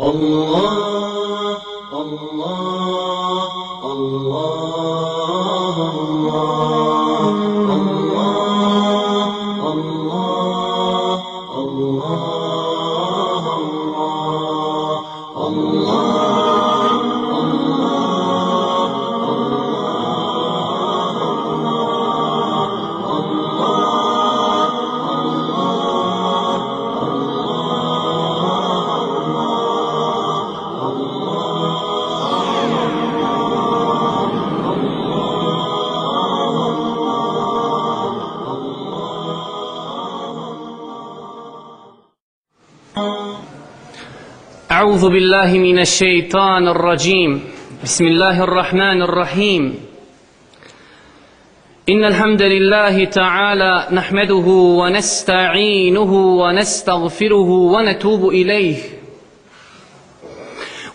الله الله. بالله من الشيطان الرجيم. بسم الله الرحمن الرحيم. إن الحمد لله تعالى نحمده ونستعينه ونستغفره ونتوب إليه.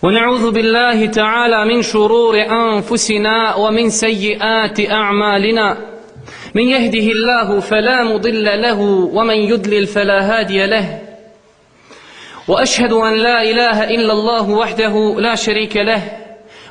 ونعوذ بالله تعالى من شرور أنفسنا ومن سيئات أعمالنا. من يهده الله فلا مضل له ومن يضلل فلا هادي له. وأشهد أن لا إله إلا الله وحده لا شريك له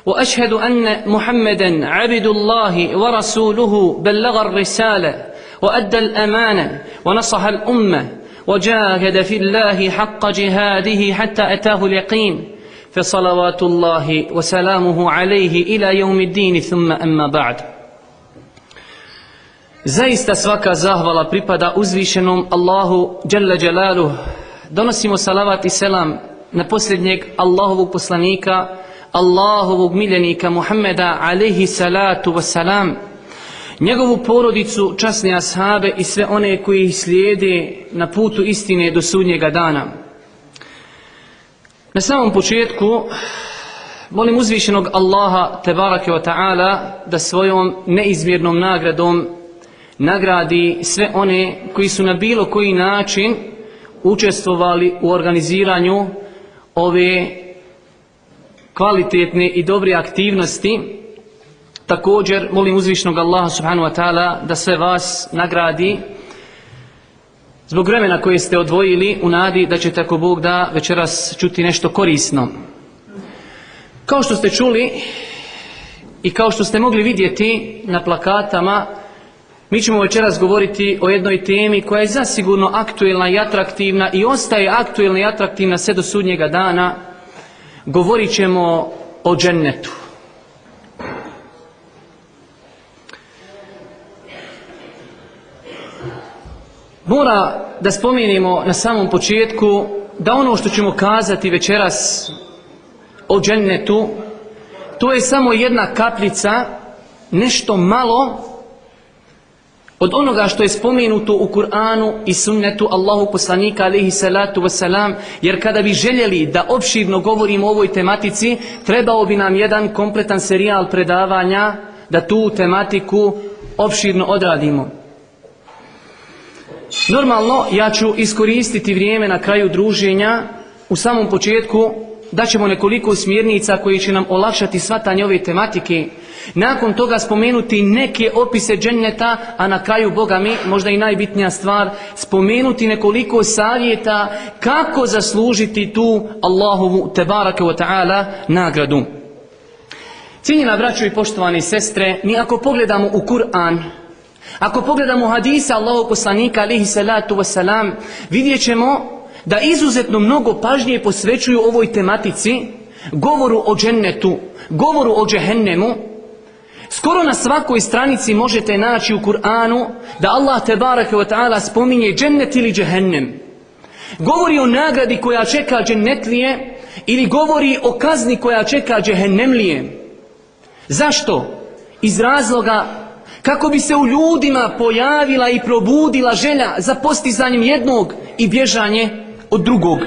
وأشهد أن محمدا عبد الله ورسوله بلغ الرسالة وأدى الأمانة ونصح الأمة وجاهد في الله حق جهاده حتى أتاه اليقين فصلوات الله وسلامه عليه إلى يوم الدين. ثم أما بعد. Zaista svaka zahvala pripada uzvišenom Allahu Đalla Đalaluh donosimo salavat i selam na posljednjeg Allahovog poslanika, Allahovog miljenika Muhammeda alaihi salatu wasalam, njegovu porodicu, časne ashabe i sve one koji ih slijede na putu istine do sudnjega dana. Na samom početku molim uzvišenog Allaha tebarake wa ta'ala da svojom neizmjernom nagradom nagradi sve one koji su na bilo koji način učestvovali u organiziranju ove kvalitetne i dobre aktivnosti. Također molim uzvišnog Allaha subhanahu wa ta'ala da sve vas nagradi zbog vremena koje ste odvojili u nadi da ćete ako Bog da večeras čuti nešto korisno. Kao što ste čuli i kao što ste mogli vidjeti na plakatama mi ćemo večeras govoriti o jednoj temi koja je zasigurno aktuelna i atraktivna i ostaje aktuelna i atraktivna sve do sudnjega dana. Govorit ćemo o džennetu. Mora da spomenemo na samom početku da ono što ćemo kazati večeras o džennetu to je samo jedna kapljica, nešto malo od onoga što je spomenuto u Kur'anu i sunnetu Allahu poslanika alaihi salatu wasalam, jer kada bi željeli da opširno govorimo o ovoj tematici, trebao bi nam jedan kompletan serijal predavanja da tu tematiku opširno odradimo. Normalno, ja ću iskoristiti vrijeme na kraju druženja, u samom početku da ćemo nekoliko smjernica koji će nam olakšati svatanje ove tematike, nakon toga spomenuti neke opise dženneta, a na kraju Boga mi, možda i najbitnija stvar, spomenuti nekoliko savjeta kako zaslužiti tu Allahovu tebarake wa ta'ala nagradu. Cijenjena braćo i poštovane sestre, mi ako pogledamo u Kur'an, ako pogledamo hadisa Allahog poslanika alihi salatu wasalam, vidjet ćemo da izuzetno mnogo pažnje posvećuju ovoj tematici, govoru o džennetu, govoru o džehennemu, Skoro na svakoj stranici možete naći u Kur'anu da Allah te barake wa ta'ala spominje džennet ili džehennem. Govori o nagradi koja čeka džennetlije ili govori o kazni koja čeka džehennemlije. Zašto? Iz razloga kako bi se u ljudima pojavila i probudila želja za postizanjem jednog i bježanje od drugog.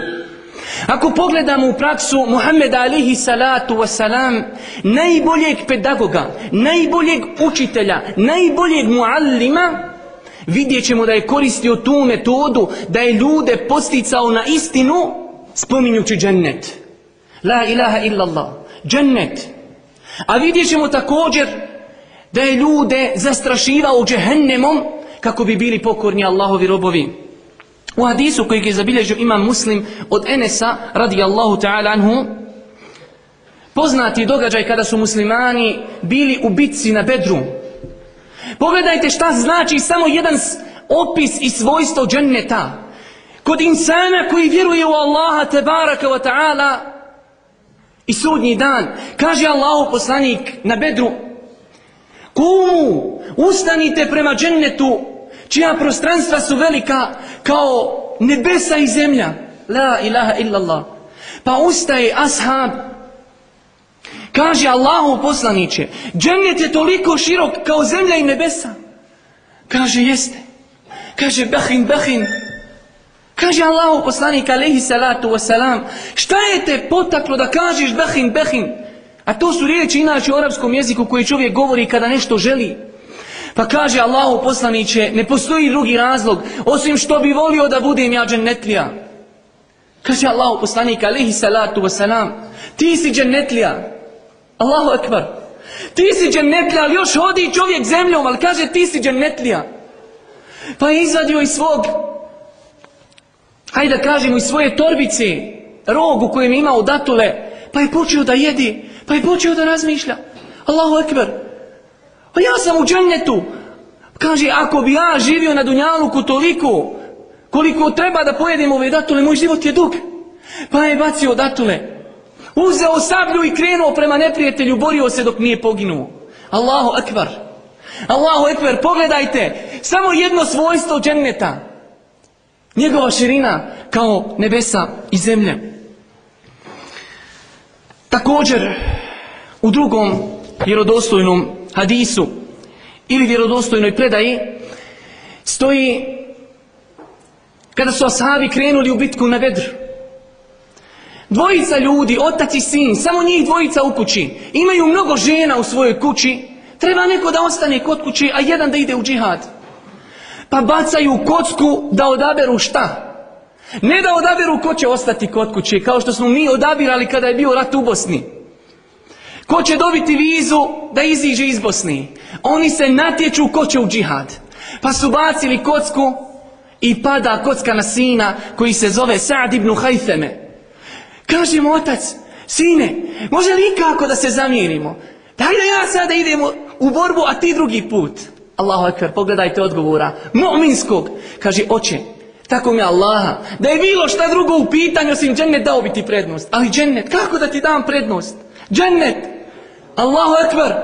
Ako pogledamo u praksu Muhammeda alihi salatu wasalam, najboljeg pedagoga, najboljeg učitelja, najboljeg muallima, vidjet ćemo da je koristio tu metodu, da je ljude posticao na istinu, spominjući džennet. La ilaha illallah, džennet. A vidjet ćemo također da je ljude zastrašivao džehennemom kako bi bili pokorni Allahovi robovi. U hadisu kojeg je zabilježio imam muslim od Enesa radijallahu ta'ala anhu, poznati događaj kada su muslimani bili u bitci na Bedru. Pogledajte šta znači samo jedan opis i svojstvo dženneta. Kod insana koji vjeruje u Allaha tebaraka wa ta'ala i sudnji dan. Kaže Allahu poslanik na Bedru, Kumu, ustanite prema džennetu, čija prostranstva su velika kao nebesa i zemlja. La ilaha illallah. Pa ustaje ashab, kaže Allahu poslaniće, džennet je toliko širok kao zemlja i nebesa. Kaže, jeste. Kaže, bahin, bahin. Kaže Allahu poslanik alaihi salatu wasalam, šta je te potaklo da kažeš bahin, bahin? A to su riječi inače u arapskom jeziku koji čovjek govori kada nešto želi. Pa kaže Allahu poslaniće, ne postoji drugi razlog, osim što bi volio da budem ja džennetlija. Kaže Allahu poslanik, alihi salatu wasalam, ti si džennetlija. Allahu akbar. Ti si džennetlija, ali još hodi čovjek zemljom, ali kaže ti si džennetlija. Pa je izvadio iz svog, hajde da kažemo, iz svoje torbice, rog u kojem je imao datule, pa je počeo da jedi, pa je počeo da razmišlja. Allahu akbar. Pa ja sam u džennetu. Kaže, ako bi ja živio na Dunjaluku toliko, koliko treba da pojedem ove datule, moj život je dug. Pa je bacio datule. Uzeo sablju i krenuo prema neprijatelju, borio se dok nije poginuo. Allahu akbar. Allahu akbar, pogledajte, samo jedno svojstvo dženneta. Njegova širina kao nebesa i zemlje. Također, u drugom vjerodostojnom hadisu ili vjerodostojnoj predaji stoji kada su ashabi krenuli u bitku na vedru. Dvojica ljudi, otac i sin, samo njih dvojica u kući. Imaju mnogo žena u svojoj kući. Treba neko da ostane kod kući, a jedan da ide u džihad. Pa bacaju kocku da odaberu šta? Ne da odaberu ko će ostati kod kuće, kao što smo mi odabirali kada je bio rat u Bosni. Ko će dobiti vizu da iziđe iz Bosni? Oni se natječu ko će u džihad. Pa su bacili kocku i pada kocka na sina koji se zove Sa'd ibn Hajfeme. Kaže mu otac, sine, može li ikako da se zamijenimo? Daj da ja sada idemo u borbu, a ti drugi put. Allahu akbar, pogledajte odgovora. Mu'minskog. Kaže, oče, tako mi Allaha, da je bilo šta drugo u pitanju osim džennet dao bi ti prednost. Ali džennet, kako da ti dam prednost? Džennet. Allahu akbar.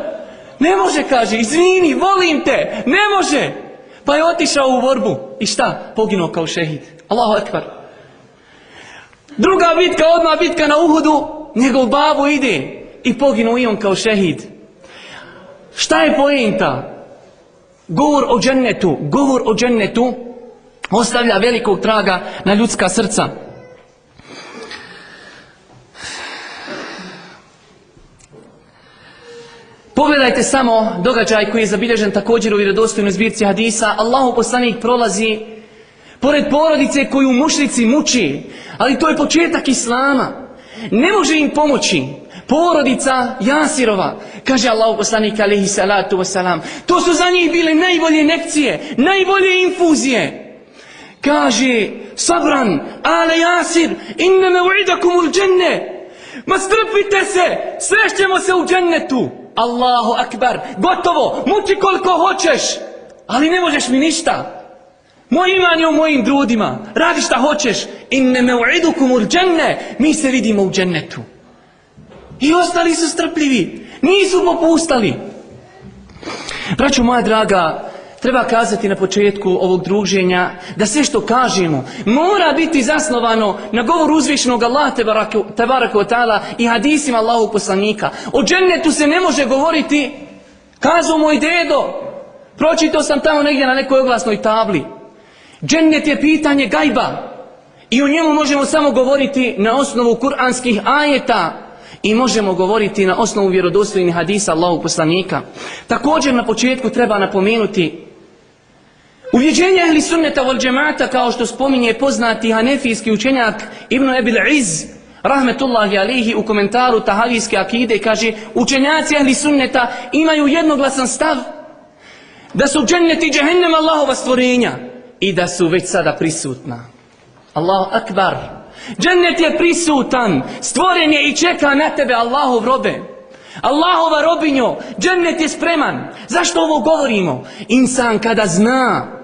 Ne može, kaže, izvini, volim te. Ne može. Pa je otišao u borbu. I šta? Poginuo kao šehid. Allahu akbar. Druga bitka, odmah bitka na Uhudu, njegov babu ide i poginuo i on kao šehid. Šta je pojenta? Govor o džennetu, govor o džennetu ostavlja velikog traga na ljudska srca. Pogledajte samo događaj koji je zabilježen također u vjerodostojnoj zbirci hadisa. Allahu poslanik prolazi pored porodice koju mušnici muči, ali to je početak Islama. Ne može im pomoći. Porodica Jasirova, kaže Allahu poslanik alaihi salatu wasalam, to su za njih bile najbolje lekcije, najbolje infuzije. Kaže, sabran, ale Jasir, inne me uidakumul dženne, ma strpite se, srešćemo se u džennetu. Allahu akbar, gotovo, muči koliko hoćeš, ali ne možeš mi ništa. Moj iman je u mojim grudima, radi šta hoćeš, inne me uidukumul dženne, mi se vidimo u džennetu. I ostali su strpljivi, nisu popustali. Braćo moja draga, treba kazati na početku ovog druženja da sve što kažemo mora biti zasnovano na govoru uzvišenog Allah tebaraka wa ta'ala i hadisima Allahu poslanika. O džennetu se ne može govoriti, kazao moj dedo, pročitao sam tamo negdje na nekoj oglasnoj tabli. Džennet je pitanje gajba i o njemu možemo samo govoriti na osnovu kuranskih ajeta i možemo govoriti na osnovu vjerodostojnih hadisa Allahu poslanika. Također na početku treba napomenuti Uvjeđenje ehli sunneta vol džemata kao što spominje poznati hanefijski učenjak Ibn Ebil Iz rahmetullahi alihi u komentaru tahavijske akide kaže učenjaci ehli sunneta imaju jednoglasan stav da su dženneti džehennem Allahova stvorenja i da su već sada prisutna. Allahu akbar. Džennet je prisutan, stvoren je i čeka na tebe Allahov robe. Allahova robinjo, džennet je spreman. Zašto ovo govorimo? Insan kada zna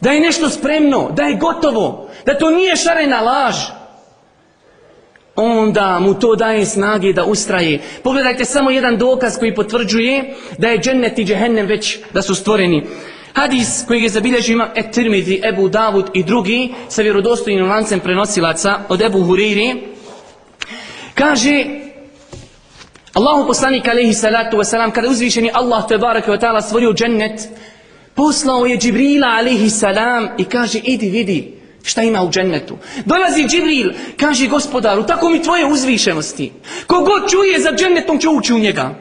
da je nešto spremno, da je gotovo, da to nije šarena laž, onda mu to daje snage da ustraje. Pogledajte samo jedan dokaz koji potvrđuje da je džennet i džehennem već da su stvoreni. Hadis koji je zabilježio ima Et-Tirmidhi, Ebu Davud i drugi sa vjerodostojnim lancem prenosilaca od Ebu Huriri. Kaže Allahu poslanik alaihi salatu wasalam kada uzvišeni Allah te barake wa ta'ala stvorio džennet poslao je Džibrila alaihi salam i kaže idi vidi šta ima u džennetu. Dolazi Džibril, kaže gospodaru, tako mi tvoje uzvišenosti. Kogod čuje za džennetom će ući u njega.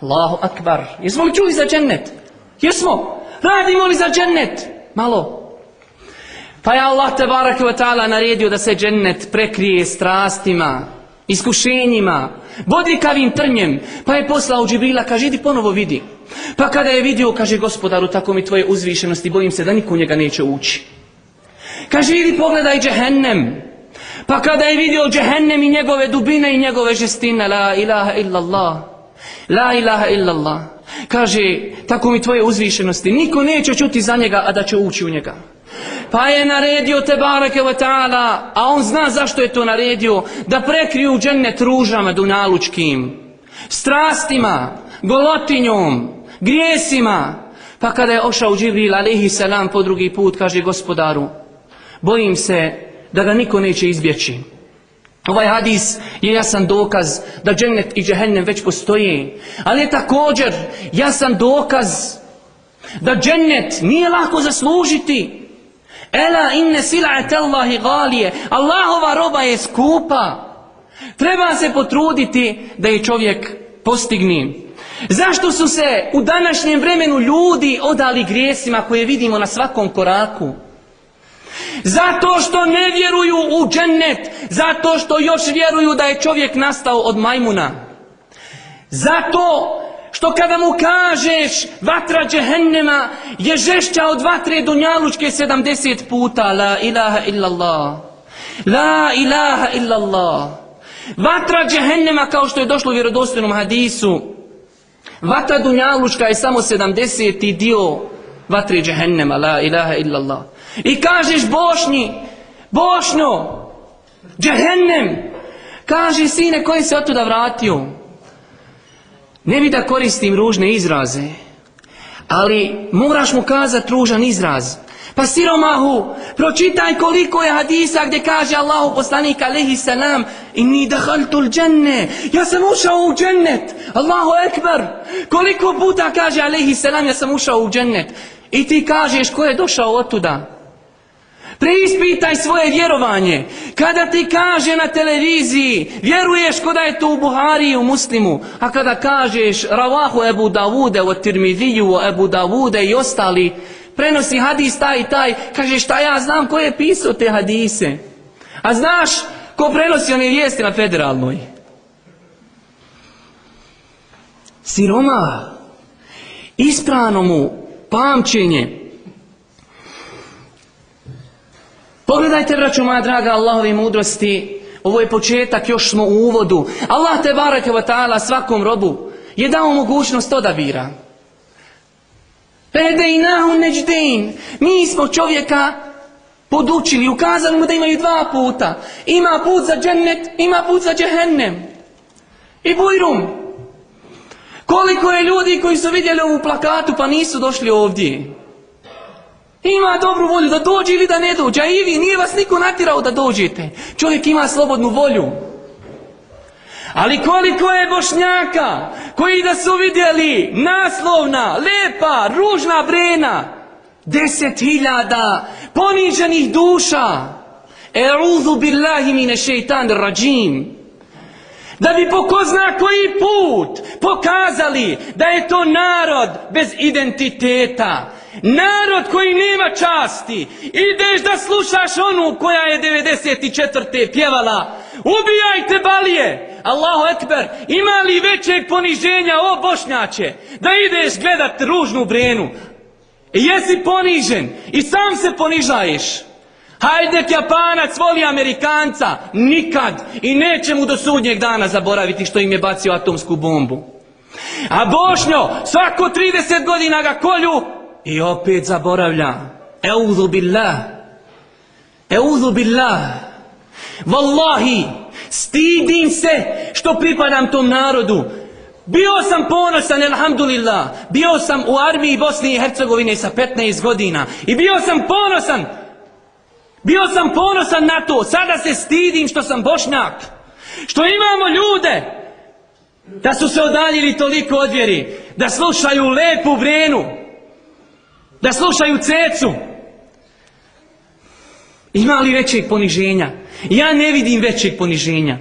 Allahu akbar. Jesmo li čuli za džennet? Jesmo. Radimo li za džennet? Malo. Pa je Allah te barake wa ta'ala naredio da se džennet prekrije strastima, iskušenjima, bodrikavim trnjem. Pa je poslao Džibrila, kaže idi ponovo vidi. Pa kada je vidio, kaže gospodaru, tako mi tvoje uzvišenosti, bojim se da niko njega neće ući. Kaže, idi pogledaj džehennem. Pa kada je vidio džehennem i njegove dubine i njegove žestine, la ilaha illallah, la ilaha illallah. Kaže, tako mi tvoje uzvišenosti, niko neće čuti za njega, a da će ući u njega. Pa je naredio te bareke wa ta'ala, a on zna zašto je to naredio, da prekriju džennet ružama dunalučkim, strastima, golotinjom, grijesima. Pa kada je ošao Džibril alaihi salam po drugi put, kaže gospodaru, bojim se da ga niko neće izbjeći. Ovaj hadis je jasan dokaz da džennet i džehennem već postoje, ali je također jasan dokaz da džennet nije lako zaslužiti. Ela inne sila'ate Allahi galije. Allahova roba je skupa. Treba se potruditi da je čovjek postigni. Zašto su se u današnjem vremenu ljudi odali grijesima koje vidimo na svakom koraku? Zato što ne vjeruju u džennet, zato što još vjeruju da je čovjek nastao od majmuna. Zato što kada mu kažeš vatra džehennema je žešća od vatre dunjalučke 70 puta, la ilaha illallah, la ilaha illallah. Vatra džehennema kao što je došlo u vjerodostojnom hadisu, vatra dunjalučka je samo 70. dio vatre džehennema, la ilaha illallah. I kažeš Bošnji, Bošnjo, džehennem, kaži sine koji se otuda vratio. Ne bi da koristim ružne izraze, ali moraš mu kazati ružan izraz. Pa siromahu, pročitaj koliko je hadisa gdje kaže Allahu poslanik alaihi salam Inni dahaltul dženne, ja sam ušao u džennet, Allahu ekber. Koliko puta kaže alaihi salam ja sam ušao u džennet. I ti kažeš ko je došao otuda. Preispitaj svoje vjerovanje. Kada ti kaže na televiziji, vjeruješ ko da je to u Buhari i u Muslimu, a kada kažeš Ravahu Ebu Davude, o Tirmidiju, o Ebu Davude i ostali, prenosi hadis taj i taj, kaže šta ja znam ko je pisao te hadise. A znaš ko prenosi one vijesti na federalnoj? Siroma, isprano mu pamćenje, Pogledajte, braću moja draga, Allahove mudrosti, ovo je početak, još smo u uvodu. Allah te barake wa ta'ala svakom robu je dao mogućnost odabira. Pedejnahu neđdein. Mi smo čovjeka podučili, ukazali mu da imaju dva puta. Ima put za džennet, ima put za džehennem. I bujrum. Koliko je ljudi koji su vidjeli ovu plakatu pa nisu došli ovdje. Ima dobru volju da dođe ili da ne dođe, a i vi, nije vas niko natirao da dođete. Čovjek ima slobodnu volju. Ali koliko je bošnjaka koji da su vidjeli naslovna, lepa, ružna brena, deset hiljada poniženih duša, eruzu billahi mine šeitan rajim, da bi po ko zna koji put pokazali da je to narod bez identiteta, Narod koji nema časti, ideš da slušaš onu koja je 94. pjevala, ubijajte balije, Allahu ekber, ima li većeg poniženja o bošnjače, da ideš gledat ružnu brenu, jesi ponižen i sam se ponižaješ. Hajde Japanac voli Amerikanca, nikad i neće mu do sudnjeg dana zaboraviti što im je bacio atomsku bombu. A Bošnjo svako 30 godina ga kolju i opet zaboravlja. Eudhu billah. Eudhu billah. Wallahi, stidim se što pripadam tom narodu. Bio sam ponosan, alhamdulillah. Bio sam u armiji Bosne i Hercegovine sa 15 godina. I bio sam ponosan. Bio sam ponosan na to. Sada se stidim što sam bošnjak. Što imamo ljude da su se odaljili toliko od vjeri. Da slušaju lepu vrenu. Da slušaju cecu. Ima li većeg poniženja? Ja ne vidim većeg poniženja.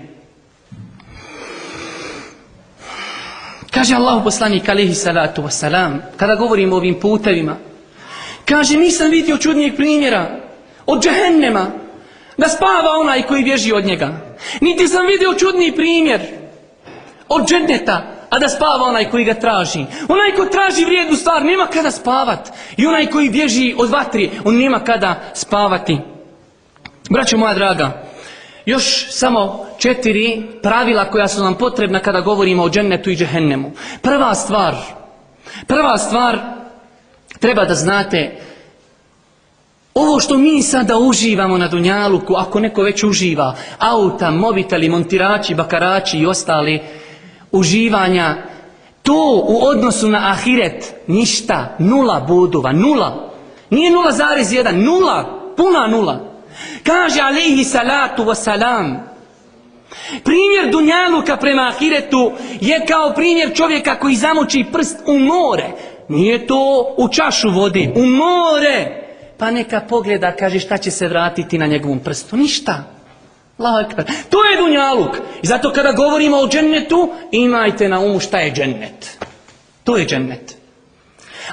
Kaže Allahu poslanik alihi salatu wasalam, kada govorimo o ovim putevima, kaže nisam vidio čudnijeg primjera od džehennema, da spava onaj koji bježi od njega. Niti sam vidio čudni primjer od dženneta, a da spava onaj koji ga traži. Onaj ko traži vrijednu stvar nema kada spavat. I onaj koji bježi od vatri, on nema kada spavati. Braćo moja draga, još samo četiri pravila koja su nam potrebna kada govorimo o džennetu i džehennemu. Prva stvar, prva stvar, treba da znate, ovo što mi sada uživamo na Dunjaluku, ako neko već uživa, auta, mobiteli, montirači, bakarači i ostali uživanja, to u odnosu na ahiret, ništa, nula bodova, nula. Nije 0,1, nula, puna nula. Kaže alaihi salatu wasalam, primjer Dunjaluka prema ahiretu je kao primjer čovjeka koji zamoči prst u more. Nije to u čašu vode, u more. Pa neka pogleda, kaže šta će se vratiti na njegovom prstu. Ništa. Ekber. To je Dunjaluk. I zato kada govorimo o džennetu, imajte na umu šta je džennet. To je džennet.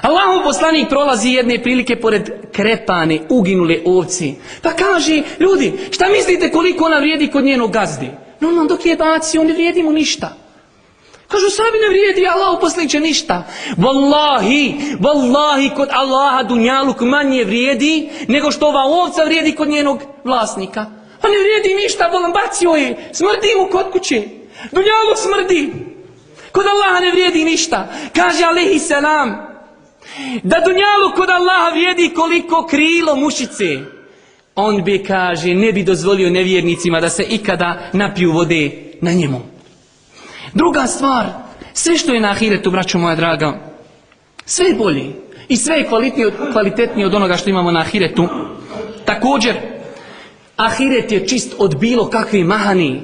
Allahu poslanik prolazi jedne prilike pored krepane, uginule ovci. Pa kaže, ljudi, šta mislite koliko ona vrijedi kod njenog gazdi? No, no, dok je baci, on ne vrijedi mu ništa. Kažu, sami ne vrijedi, Allah poslaniće ništa. Wallahi, wallahi, kod Allaha dunjaluk manje vrijedi, nego što ova ovca vrijedi kod njenog vlasnika. A ne vrijedi ništa, bolam, bacio je, smrdi mu kod kuće. Dunjaluk smrdi. Kod Allaha ne vrijedi ništa. Kaže, alaihi salam, da dunjalu kod Allaha vrijedi koliko krilo mušice, on bi, kaže, ne bi dozvolio nevjernicima da se ikada napiju vode na njemu. Druga stvar, sve što je na ahiretu, braćo moja draga, sve je bolje i sve je kvalitetnije, kvalitetnije od onoga što imamo na ahiretu. Također, ahiret je čist od bilo kakve mahani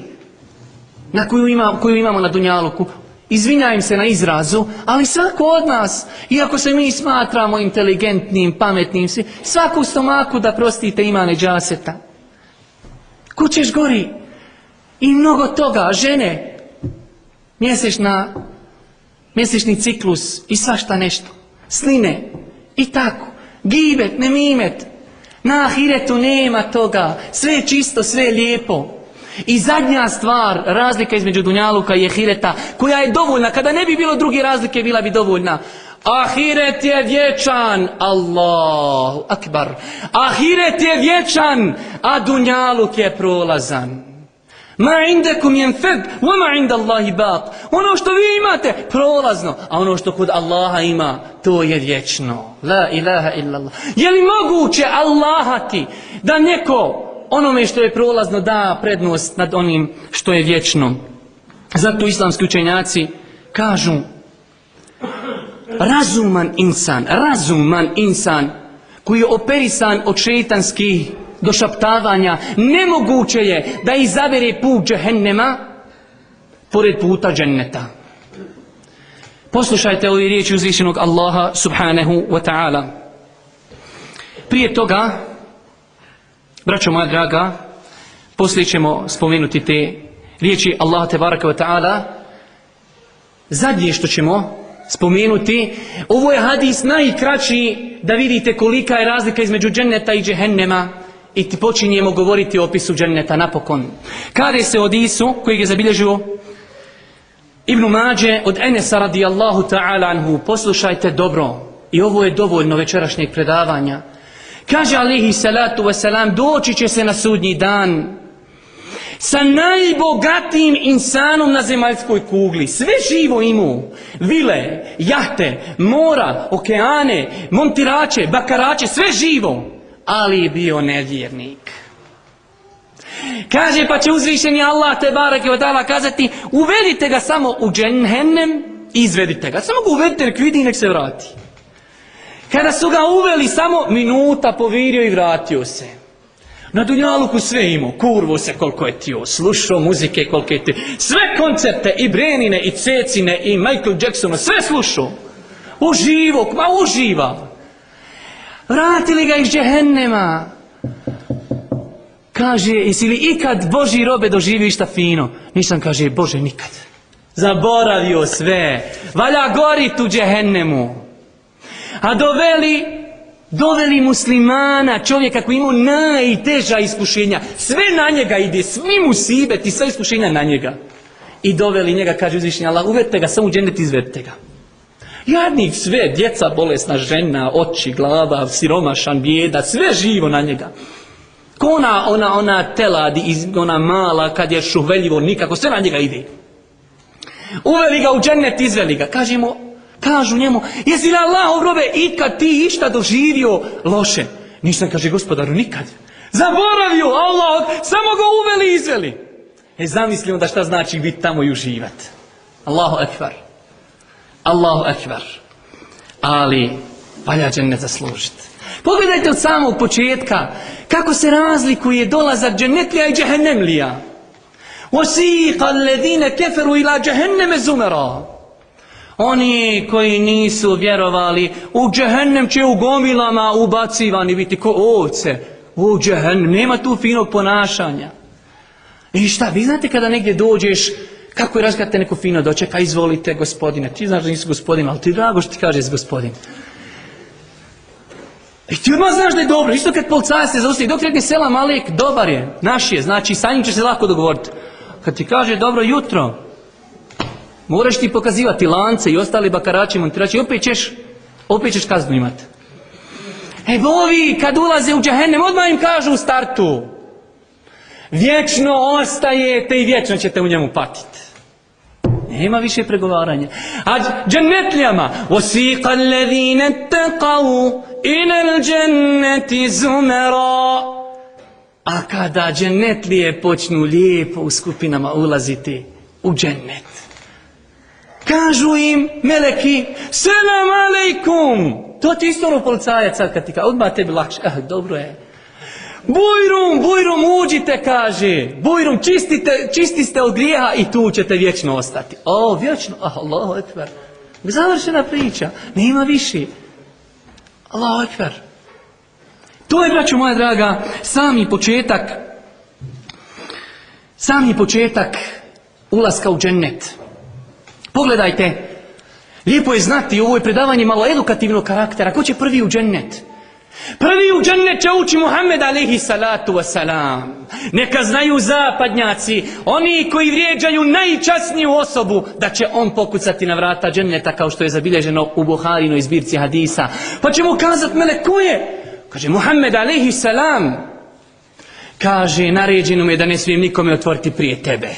na koju, ima, koju imamo na Dunjaluku. Izvinjajem se na izrazu, ali svako od nas, iako se mi smatramo inteligentnim, pametnim, svaku stomaku da prostite ima neđaseta. Kućeš gori? I mnogo toga, žene, mjesečna, mjesečni ciklus i svašta nešto, sline. I tako, gibet, nemimet, na ahiretu nema toga, sve je čisto, sve je lijepo. I zadnja stvar, razlika između Dunjaluka i Ahireta, koja je dovoljna, kada ne bi bilo druge razlike, bila bi dovoljna. Ahiret je vječan, Allahu akbar. Ahiret je vječan, a Dunjaluk je prolazan. Ma indekum jenfed, wa ma inda Allahi baq. Ono što vi imate, prolazno, a ono što kod Allaha ima, to je vječno. La ilaha illallah. Je li moguće Allahati da neko onome što je prolazno da prednost nad onim što je vječno. Zato islamski učenjaci kažu razuman insan, razuman insan koji je operisan od šeitanskih došaptavanja, nemoguće je da izabere put džehennema pored puta dženneta. Poslušajte ove riječi uzvišenog Allaha subhanahu wa ta'ala. Prije toga, Braćo moja draga, poslije ćemo spomenuti te riječi Allaha te baraka wa ta'ala. Zadnje što ćemo spomenuti, ovo je hadis najkraći da vidite kolika je razlika između dženneta i džehennema i ti počinjemo govoriti o opisu dženneta napokon. Kade se od Isu, kojeg je zabilježio Ibn Mađe od Enesa radijallahu ta'ala anhu, poslušajte dobro, i ovo je dovoljno večerašnjeg predavanja, Kaže alihi salatu wasalam, doći će se na sudnji dan sa najbogatijim insanom na zemaljskoj kugli. Sve živo imao. Vile, jahte, mora, okeane, montirače, bakarače, sve živo. Ali je bio nevjernik. Kaže pa će uzvišeni Allah te barake od Allah kazati uvedite ga samo u dženhennem i izvedite ga. Samo ga uvedite nek vidi i nek se vrati. Kada su ga uveli samo minuta povirio i vratio se. Na Dunjaluku sve imao, kurvo se koliko je tio, slušao muzike koliko je tio, sve koncerte i Brenine i Cecine i Michael Jacksona, sve slušao. Uživo, ma uživa. Vratili ga iz džehennema. Kaže, jesi li ikad Boži robe doživio išta fino? Nisam, kaže, Bože, nikad. Zaboravio sve. Valja gorit u džehennemu. A doveli, doveli muslimana, čovjeka koji imao najteža iskušenja. Sve na njega ide, svi mu sibeti, sve iskušenja na njega. I doveli njega, kaže uzvišnji Allah, uvedite ga, samo u džennet izvedite ga. Jadnik sve, djeca bolesna, žena, oči, glava, siromašan, bijeda, sve živo na njega. Ko ona, ona, ona teladi, ona mala, kad je šuveljivo, nikako, sve na njega ide. Uveli ga u džennet, izveli ga. Kažemo, kažu njemu, jesi li Allah robe ikad ti išta doživio loše? Nisam, kaže gospodaru, nikad. Zaboravio, Allah, samo ga uveli i izveli. E, zamisli onda šta znači biti tamo i uživati. Allahu ekvar. Allahu ekvar. Ali, valja džennet zaslužiti. Pogledajte od samog početka kako se razlikuje dolazak džennetlija i džehennemlija. وَسِيقَ الَّذِينَ كَفَرُوا إِلَا جَهَنَّمَ زُمَرًا Oni koji nisu vjerovali, u džehennem će u gomilama ubacivani biti ko ovce. U džehennem, nema tu finog ponašanja. I šta, vi znate kada negdje dođeš, kako je razgledate te neko fino dočeka, izvolite gospodine, ti znaš da nisi gospodin, ali ti drago što ti kaže gospodin. I ti odmah znaš da je dobro, isto kad policajac se zaustavi, dok rekne selam Alek, dobar je, naš je, znači sa njim će se lako dogovoriti. Kad ti kaže dobro jutro, moraš ti pokazivati lance i ostali bakarači, montirači, opet ćeš, opet ćeš kaznu imati. E bovi, kad ulaze u džahennem, odmah im kažu u startu, vječno ostajete i vječno ćete u njemu patiti. Nema više pregovaranja. A džennetljama Osika ledine taqavu inel dženneti zumera A kada džennetlije počnu lijepo u skupinama ulaziti u džennet Kažu im meleki Selam alejkum To ti isto ono kad ti odmah tebi lakše. Ah, dobro je. Bujrum, bujrum, uđite, kaže. Bujrum, čistite, čististe od grijeha i tu ćete vječno ostati. O, vječno, ah, Allahu ekber. Završena priča, nema više. Allahu ekber. To je, braću moja draga, sami početak, sami početak ulaska u džennet. Pogledajte, lijepo je znati, ovo je predavanje malo edukativnog karaktera, ko će prvi u džennet? Prvi u džennet će ući Muhammed alihi salatu wasalam. Neka znaju zapadnjaci, oni koji vrijeđaju najčasniju osobu, da će on pokucati na vrata dženneta kao što je zabilježeno u Buharinoj zbirci hadisa. Pa će mu kazat, mele, ko je? Kaže, Muhammed alihi salam. Kaže, naređeno mi je da ne smijem nikome otvoriti prije tebe.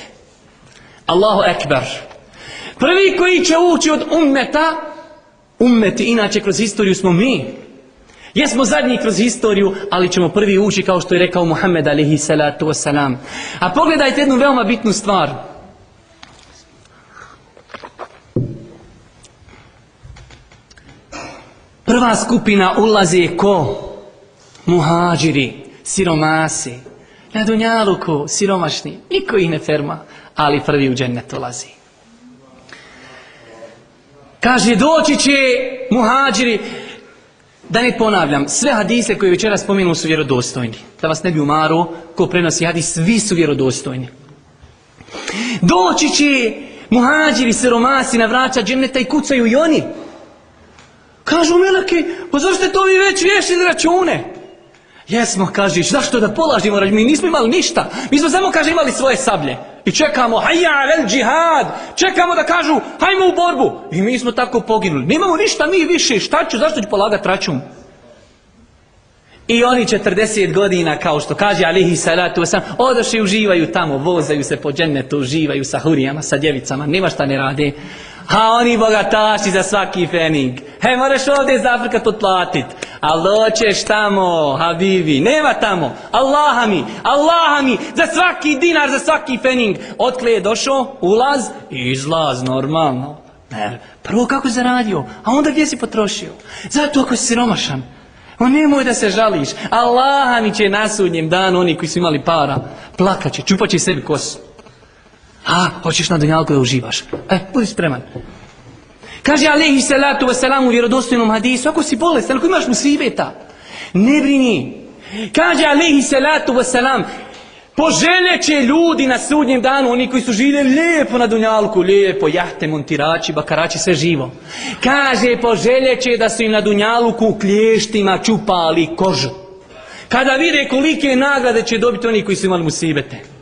Allahu ekbar. Prvi koji će ući od ummeta, ummeti inače kroz historiju smo mi. Jesmo zadnji kroz historiju, ali ćemo prvi ući kao što je rekao Muhammed alihi salatu wasalam. A pogledajte jednu veoma bitnu stvar. Prva skupina ulazi ko? Muhađiri, siromasi. Na Dunjaluku, siromašni. Niko ih ne ferma, ali prvi u džennet ulazi. Kaže, doći će muhađiri, da ne ponavljam, sve hadise koje večera spomenu su vjerodostojni. Da vas ne bi umaru, ko prenosi hadis, svi su vjerodostojni. Doći će muhađiri, siromasi na vraća i kucaju i oni. Kažu meleki, pa zašto ste to vi već vješili račune? Jesmo, kažeš, zašto da polažimo? Mi nismo imali ništa. Mi smo samo, kaže, imali svoje sablje. I čekamo, hajja vel džihad. Čekamo da kažu, hajmo u borbu. I mi smo tako poginuli. Nemamo ništa mi više. Šta ću, zašto ću polagati račun? I oni 40 godina, kao što kaže alihi salatu wasalam, odoše i uživaju tamo, vozaju se po džennetu, uživaju sa hurijama, sa djevicama, nema šta ne rade. A oni bogataši za svaki fening. He, moraš ovdje iz Afrika to platit. Ali doćeš tamo, habibi, nema tamo. Allaha mi, Allaha mi, za svaki dinar, za svaki fening. Otkle je došao, ulaz i izlaz, normalno. Ne, prvo kako zaradio, a onda gdje si potrošio. Zato ako si siromašan, o nemoj da se žališ. Allaha mi će na sudnjem danu, oni koji su imali para, plakat će, čupat će sebi kosu. A, hoćeš na dunjalku da uživaš. E, budi spreman. Kaže alaihi salatu wasalam u vjerodostojnom hadisu, ako si bolestan, ako imaš musibeta, ne brini. Kaže alaihi salatu wasalam, poželjet će ljudi na sudnjem danu, oni koji su živjeli lijepo na dunjalku, lijepo, jahte, montirači, bakarači, sve živo. Kaže, poželjet će da su im na dunjalku u klještima čupali kožu. Kada vide kolike nagrade će dobiti oni koji su imali musibete.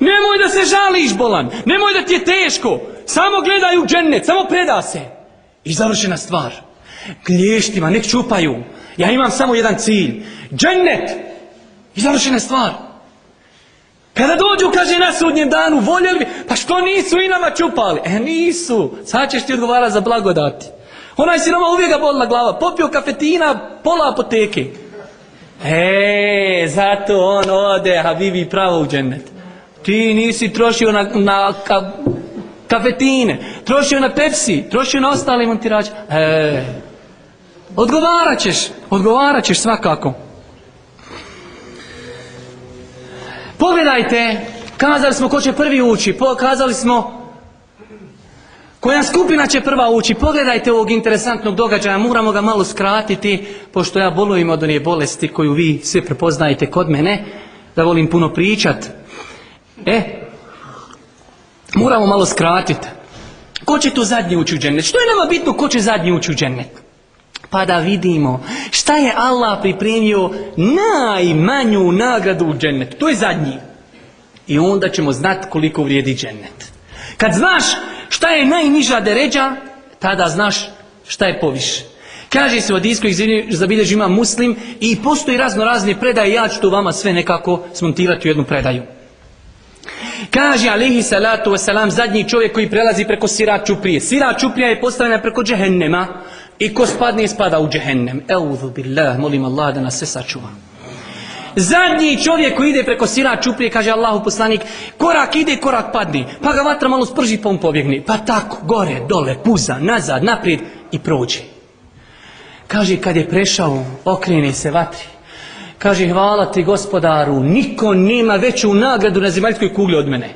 Nemoj da se žališ bolan, nemoj da ti je teško, samo gledaj u džennet, samo preda se. I završena stvar. Klještima, nek čupaju. Ja imam samo jedan cilj. Džennet. I završena stvar. Kada dođu, kaže na sudnjem danu, voljeli bi, pa što nisu i nama čupali? E nisu, sad ćeš ti odgovarati za blagodati. Onaj siroma uvijek ga bolila glava, popio kafetina, pola apoteke. E, zato on ode, Habibi, pravo u džennet. Ti nisi trošio na, na ka, kafetine, trošio na Pepsi, trošio na ostale montirače. E, odgovarat ćeš, odgovarat ćeš svakako. Pogledajte, kazali smo ko će prvi ući, pokazali smo koja skupina će prva ući. Pogledajte ovog interesantnog događaja, moramo ga malo skratiti, pošto ja bolujem od one bolesti koju vi sve prepoznajete kod mene, da volim puno pričat. E, moramo malo skratiti. Ko će to zadnji ući u džennet? Što je nama bitno ko će zadnji ući u džennet? Pa da vidimo šta je Allah pripremio najmanju nagradu u džennet. To je zadnji. I onda ćemo znati koliko vrijedi džennet. Kad znaš šta je najniža deređa, tada znaš šta je poviše. Kaže se od iskojih zabilježi ima muslim i postoji razno razne predaje, ja ću to vama sve nekako smontirati u jednu predaju. Kaže alihi salatu wasalam zadnji čovjek koji prelazi preko sirat čuprije. Sirat čuprija je postavljena preko džehennema i ko spadne spada u džehennem. Eudhu billah, molim Allah da nas sve sačuva. Zadnji čovjek koji ide preko sirat čuprije, kaže Allahu poslanik, korak ide, korak padne. Pa ga vatra malo sprži, pa on pobjegne. Pa tako, gore, dole, puza, nazad, naprijed i prođe. Kaže, kad je prešao, okrene se vatri. Kaže, hvala ti gospodaru, niko nema veću nagradu na zemaljskoj kugli od mene.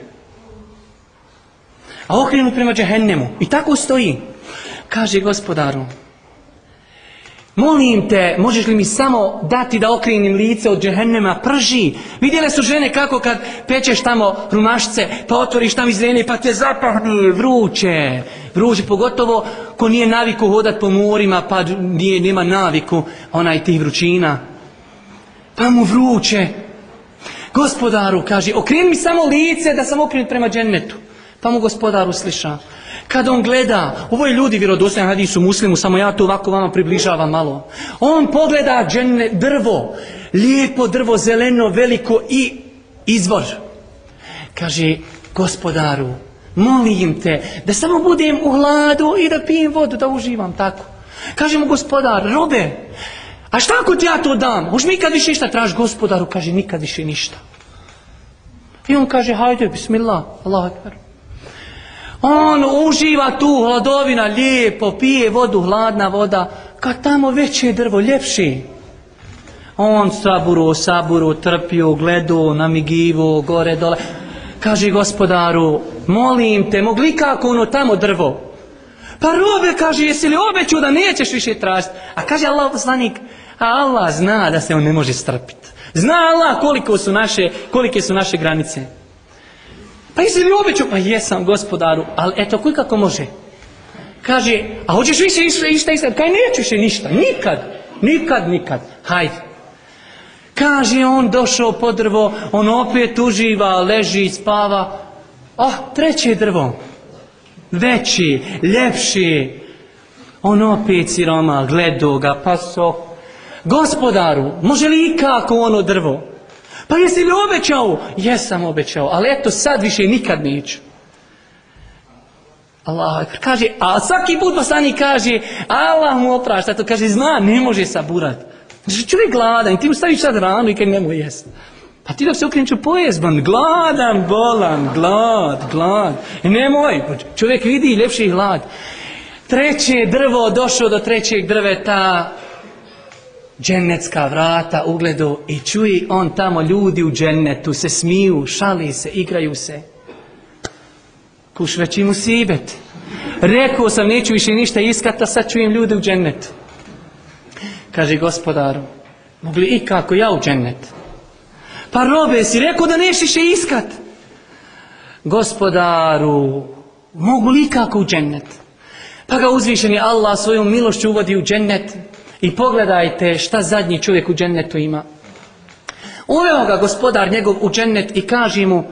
A okrenu prema džehennemu. I tako stoji. Kaže gospodaru, molim te, možeš li mi samo dati da okrenim lice od džehennema, prži. Vidjele su žene kako kad pečeš tamo rumašce, pa otvoriš tamo izrene, pa te zapahne vruće. Vruće, pogotovo ko nije naviku hodat po morima, pa nije, nema naviku onaj tih vrućina pa mu vruće. Gospodaru, kaže, okreni mi samo lice da sam okrenut prema džennetu. Pa mu gospodaru sliša. Kad on gleda, ovo je ljudi vjerodostojan hadisu muslimu, samo ja to ovako vama približavam malo. On pogleda dženne, drvo, lijepo drvo, zeleno, veliko i izvor. Kaže, gospodaru, molim te da samo budem u hladu i da pijem vodu, da uživam tako. Kaže mu gospodar, robe, a šta ako ti ja to dam? Už mi nikad više ništa traži gospodaru? Kaže, nikad više ništa. I on kaže, hajde, bismillah, Allah akbar. On uživa tu hladovina, lijepo, pije vodu, hladna voda, kad tamo veće drvo, ljepši. On saburo, saburo, trpio, gledo, namigivo, gore, dole. Kaže gospodaru, molim te, mogli kako ono tamo drvo? Pa robe, kaže, jesi li obećao da nećeš više tražiti? A kaže Allah poslanik, a Allah zna da se on ne može strpiti. Zna Allah koliko su naše, kolike su naše granice. Pa jesi li obećao? Pa jesam gospodaru, ali eto koji kako može. Kaže, a hoćeš više išta, išta, išta? Kaj neću više ništa, nikad, nikad, nikad. Hajde. Kaže, on došao po drvo, on opet uživa, leži, spava. Ah, treće drvo veći, ljepši. On opet siroma, gledo ga, pa sok. Gospodaru, može li ikako ono drvo? Pa jesi li obećao? Jesam obećao, ali eto sad više nikad neću. Allah kaže, a svaki put poslanik kaže, Allah mu oprašta, to kaže, zna, ne može saburat. Znači čovjek gladan i ti mu staviš sad ranu i kaže, nemoj jest. Pa ti dok se okrenuću pojezban, gladan, bolan, glad, glad. I nemoj, čovjek vidi ljepši glad. Treće drvo, došao do trećeg drveta, džennetska vrata ugledu i čuje on tamo ljudi u džennetu se smiju, šali se, igraju se. Kuš već mu sibet. Rekao sam neću više ništa iskata, sad čujem ljude u džennetu. Kaže gospodaru, mogli ikako ja u džennet? Pa robe si rekao da neš više iskat. Gospodaru, mogu li ikako u džennet? Pa ga uzvišeni Allah svojom milošću uvodi u džennet i pogledajte šta zadnji čovjek u džennetu ima. Uveo ga gospodar njegov u džennet i kaže mu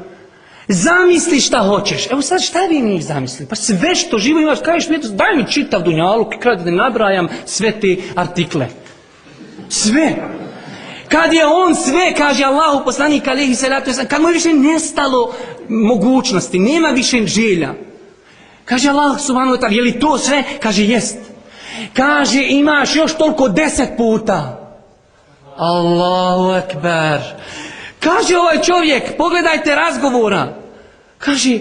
Zamisli šta hoćeš. Evo sad šta vi njih zamislili? Pa sve što živo imaš, kažeš mi, daj mi čitav dunjaluk, kada ne nabrajam sve te artikle. Sve. Kad je on sve, kaže Allahu poslanik alihi salatu kad mu je više nestalo mogućnosti, nema više želja. Kaže Allah subhanahu je li to sve? Kaže jest. Kaže imaš još toliko deset puta. Allahu akbar. Kaže ovaj čovjek, pogledajte razgovora. Kaže,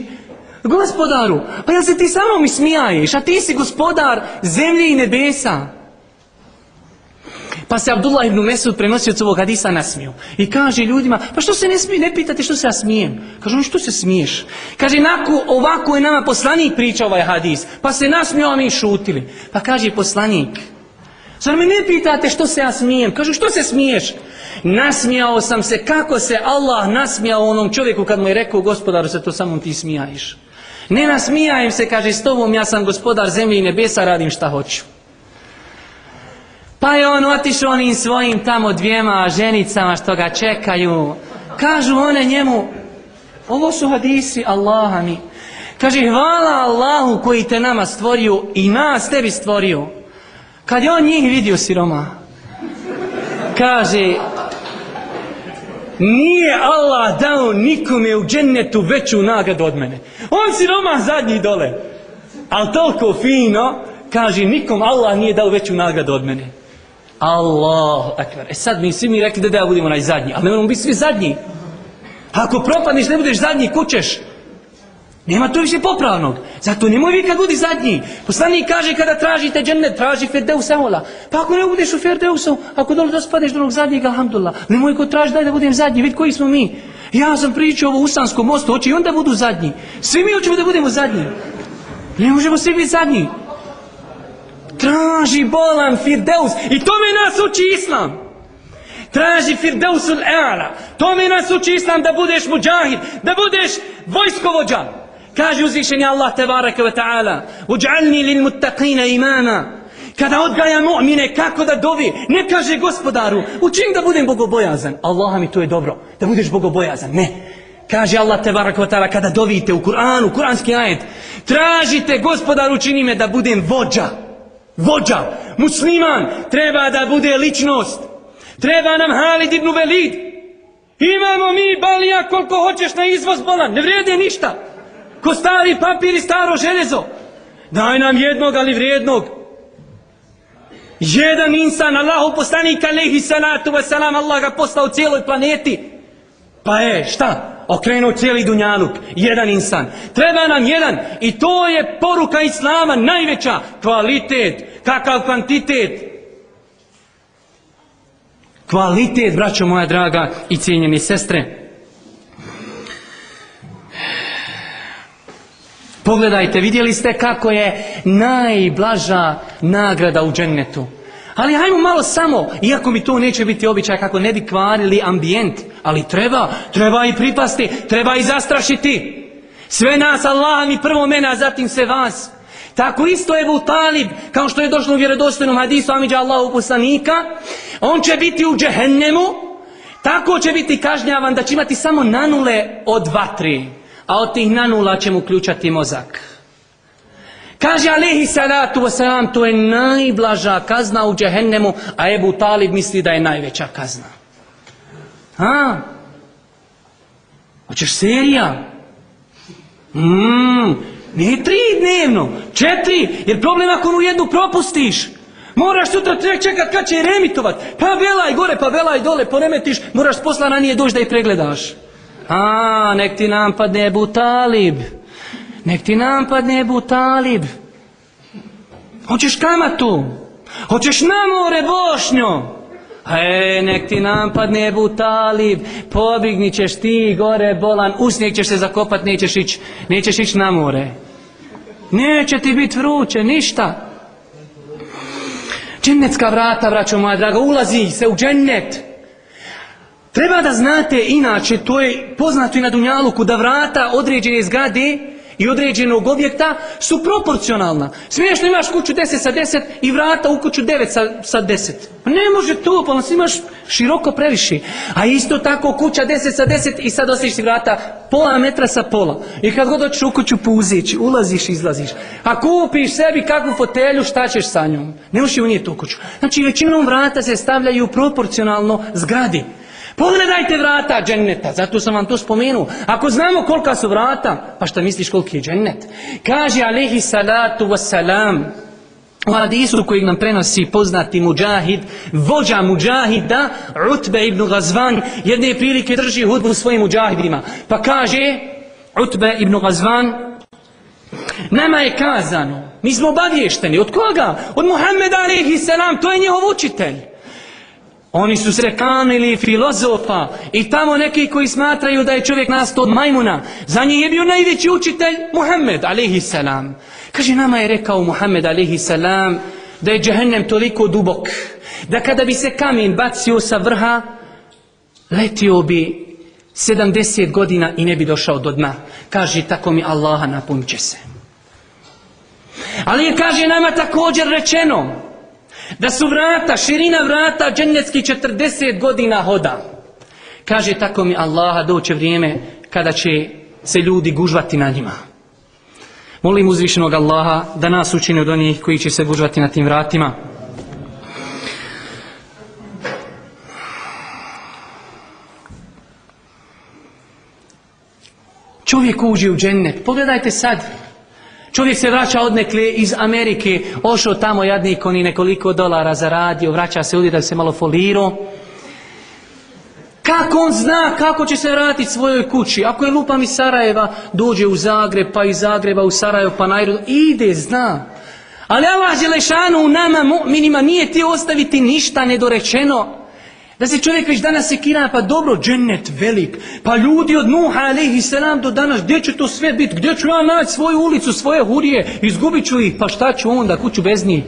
gospodaru, pa ja se ti samo mi smijaješ, a ti si gospodar zemlje i nebesa. Pa se Abdullah ibn Mesud prenosioc ovog hadisa nasmio. I kaže ljudima, pa što se ne smije, ne pitate što se ja smijem. Kaže, što se smiješ? Kaže, ovako je nama poslanik pričao ovaj hadis. Pa se nasmio, a mi šutili. Pa kaže poslanik, zar me ne pitate što se ja smijem? Kaže, što se smiješ? Nasmijao sam se kako se Allah nasmijao onom čovjeku kad mu je rekao gospodaru se to samo ti smijajiš. Ne nasmijajem se, kaže s tobom ja sam gospodar zemlje i nebesa, radim šta hoću. Pa je on otišao onim svojim tamo dvijema ženicama što ga čekaju. Kažu one njemu, ovo su hadisi Allaha mi. Kaže, hvala Allahu koji te nama stvorio i nas tebi stvorio. Kad je on njih vidio siroma, kaže, nije Allah dao nikome u džennetu veću nagradu od mene. On siroma zadnji dole. Ali toliko fino, kaže, nikom Allah nije dao veću nagradu od mene. Allahu akbar. E sad mi svi mi rekli da da budemo najzadnji, ali ne moramo biti svi zadnji. Ako propadneš, ne budeš zadnji, kućeš. Nema to više popravnog. Zato nemoj vi kad budi zadnji. Poslanik kaže kada tražite džennet, traži Ferdeus Ahola. Pa ako ne budeš u Ferdeusu, ako dole dospadeš do onog zadnjeg, alhamdulillah. Nemoj ko traži daj da budem zadnji, vidi koji smo mi. Ja sam pričao ovo Usanskom mostu, hoće i onda budu zadnji. Svi mi hoćemo da budemo zadnji. Ne možemo svi biti zadnji. Traži bolan Firdeus. I tome nas uči Islam. Traži Firdeusul Eala. Tome nas uči Islam da budeš muđahid, da budeš vojskovođa. Kaže uzvišeni Allah tebareke ve ta'ala Uđalni lil muttaqina imama Kada odgaja mu'mine kako da dovi Ne kaže gospodaru Učim da budem bogobojazan Allah mi to je dobro Da budeš bogobojazan Ne Kaže Allah ve ta'ala Kada dovite u Kur'anu Kur'anski ajet Tražite gospodaru čini me da budem vođa Vođa Musliman Treba da bude ličnost Treba nam Halid ibn Velid Imamo mi balija koliko hoćeš na izvoz bolan Ne vrijede ništa Ko stari papir i staro željezo. Daj nam jednog, ali vrijednog. Jedan insan, Allahu poslanik, alaihi salatu wasalam, Allah ga poslao cijeloj planeti. Pa je, šta? Okrenuo cijeli dunjanuk. Jedan insan. Treba nam jedan. I to je poruka Islama, najveća. Kvalitet. Kakav kvantitet? Kvalitet, braćo moja draga i cijenjeni sestre. Pogledajte, vidjeli ste kako je najblaža nagrada u džennetu. Ali hajmo malo samo, iako mi to neće biti običaj kako ne bi kvarili ambijent, ali treba, treba i pripasti, treba i zastrašiti. Sve nas, Allah mi prvo mene, a zatim sve vas. Tako isto je Talib, kao što je došlo u vjerodostojnom hadisu Amidža Allahu poslanika, on će biti u džehennemu, tako će biti kažnjavan da će imati samo nanule od vatri a od tih nanula će mu ključati mozak. Kaže alihi salatu wasalam, to je najblaža kazna u džehennemu, a Ebu Talib misli da je najveća kazna. Ha? Hoćeš serija? Mm, ne tri dnevno, četiri, jer problem ako u jednu propustiš. Moraš sutra čekat kad će remitovat. Pa velaj gore, pa velaj dole, poremetiš, moraš posla ranije doći da ih pregledaš. A, nek ti nampadne Ebu Talib. Nek ti nampadne Ebu Talib. Hoćeš kamatu? Hoćeš na more Bošnjo? E, nek ti nampadne Ebu Talib, pobignit ćeš ti gore bolan, u snijeg ćeš se zakopat, nećeš ići nećeš ić na more. Neće ti biti vruće, ništa. Džennetska vrata, braćo moja draga, ulazi se u džennet. Treba da znate, inače, to je poznato i na Dunjaluku, da vrata određene zgrade i određenog objekta su proporcionalna. Smiješno imaš kuću 10 sa 10 i vrata u kuću 9 sa, sa 10. Pa ne može to, pa nas imaš široko previše. A isto tako kuća 10 sa 10 i sad osjećaš vrata pola metra sa pola. I kad god hoćeš u kuću puzići, ulaziš, izlaziš. A kupiš sebi kakvu fotelju, šta ćeš sa njom? Ne možeš je unijeti u kuću. Znači većinom vrata se stavljaju proporcionalno zgradi. Pogledajte vrata dženneta, zato sam vam to spomenuo. Ako znamo kolika su vrata, pa šta misliš koliki je džennet? Kaže alaihi salatu wassalam, u hadisu kojeg nam prenosi poznati muđahid, vođa muđahida, Utbe ibn Gazvan, jedne prilike drži hudbu svojim muđahidima. Pa kaže, Utbe ibn Gazvan, nama je kazano, mi smo obavješteni, od koga? Od Muhammeda alaihi salam, to je njihov učitelj. Oni su se kanili filozofa i tamo neki koji smatraju da je čovjek nastao od majmuna. Za njih je bio najveći učitelj Muhammed salam. Kaže nama je rekao Muhammed alaihi salam da je džehennem toliko dubok da kada bi se kamen bacio sa vrha letio bi 70 godina i ne bi došao do dna. Kaže tako mi Allaha napunit će se. Ali je kaže nama također rečeno da su vrata, širina vrata džennetski 40 godina hoda. Kaže tako mi Allaha doće vrijeme kada će se ljudi gužvati na njima. Molim uzvišenog Allaha da nas učini od onih koji će se gužvati na tim vratima. Čovjek uđe u džennet. Pogledajte sad. Čovjek se vraća odnekle iz Amerike, ošao tamo jadnik, oni nekoliko dolara zaradio, vraća se ovdje da se malo folirao. Kako on zna kako će se vratiti svojoj kući? Ako je lupam iz Sarajeva, dođe u Zagreb, pa iz Zagreba u Sarajevo, pa najrodu, ide, zna. Ali Allah Želešanu u nama, mu'minima, nije ti ostaviti ništa nedorečeno. Da se čovjek već danas sekira, pa dobro, džennet velik, pa ljudi od Nuha alaihi salam do danas, gdje će to sve biti, gdje ću ja naći svoju ulicu, svoje hurije, izgubit ću ih, pa šta ću onda, kuću bez njih.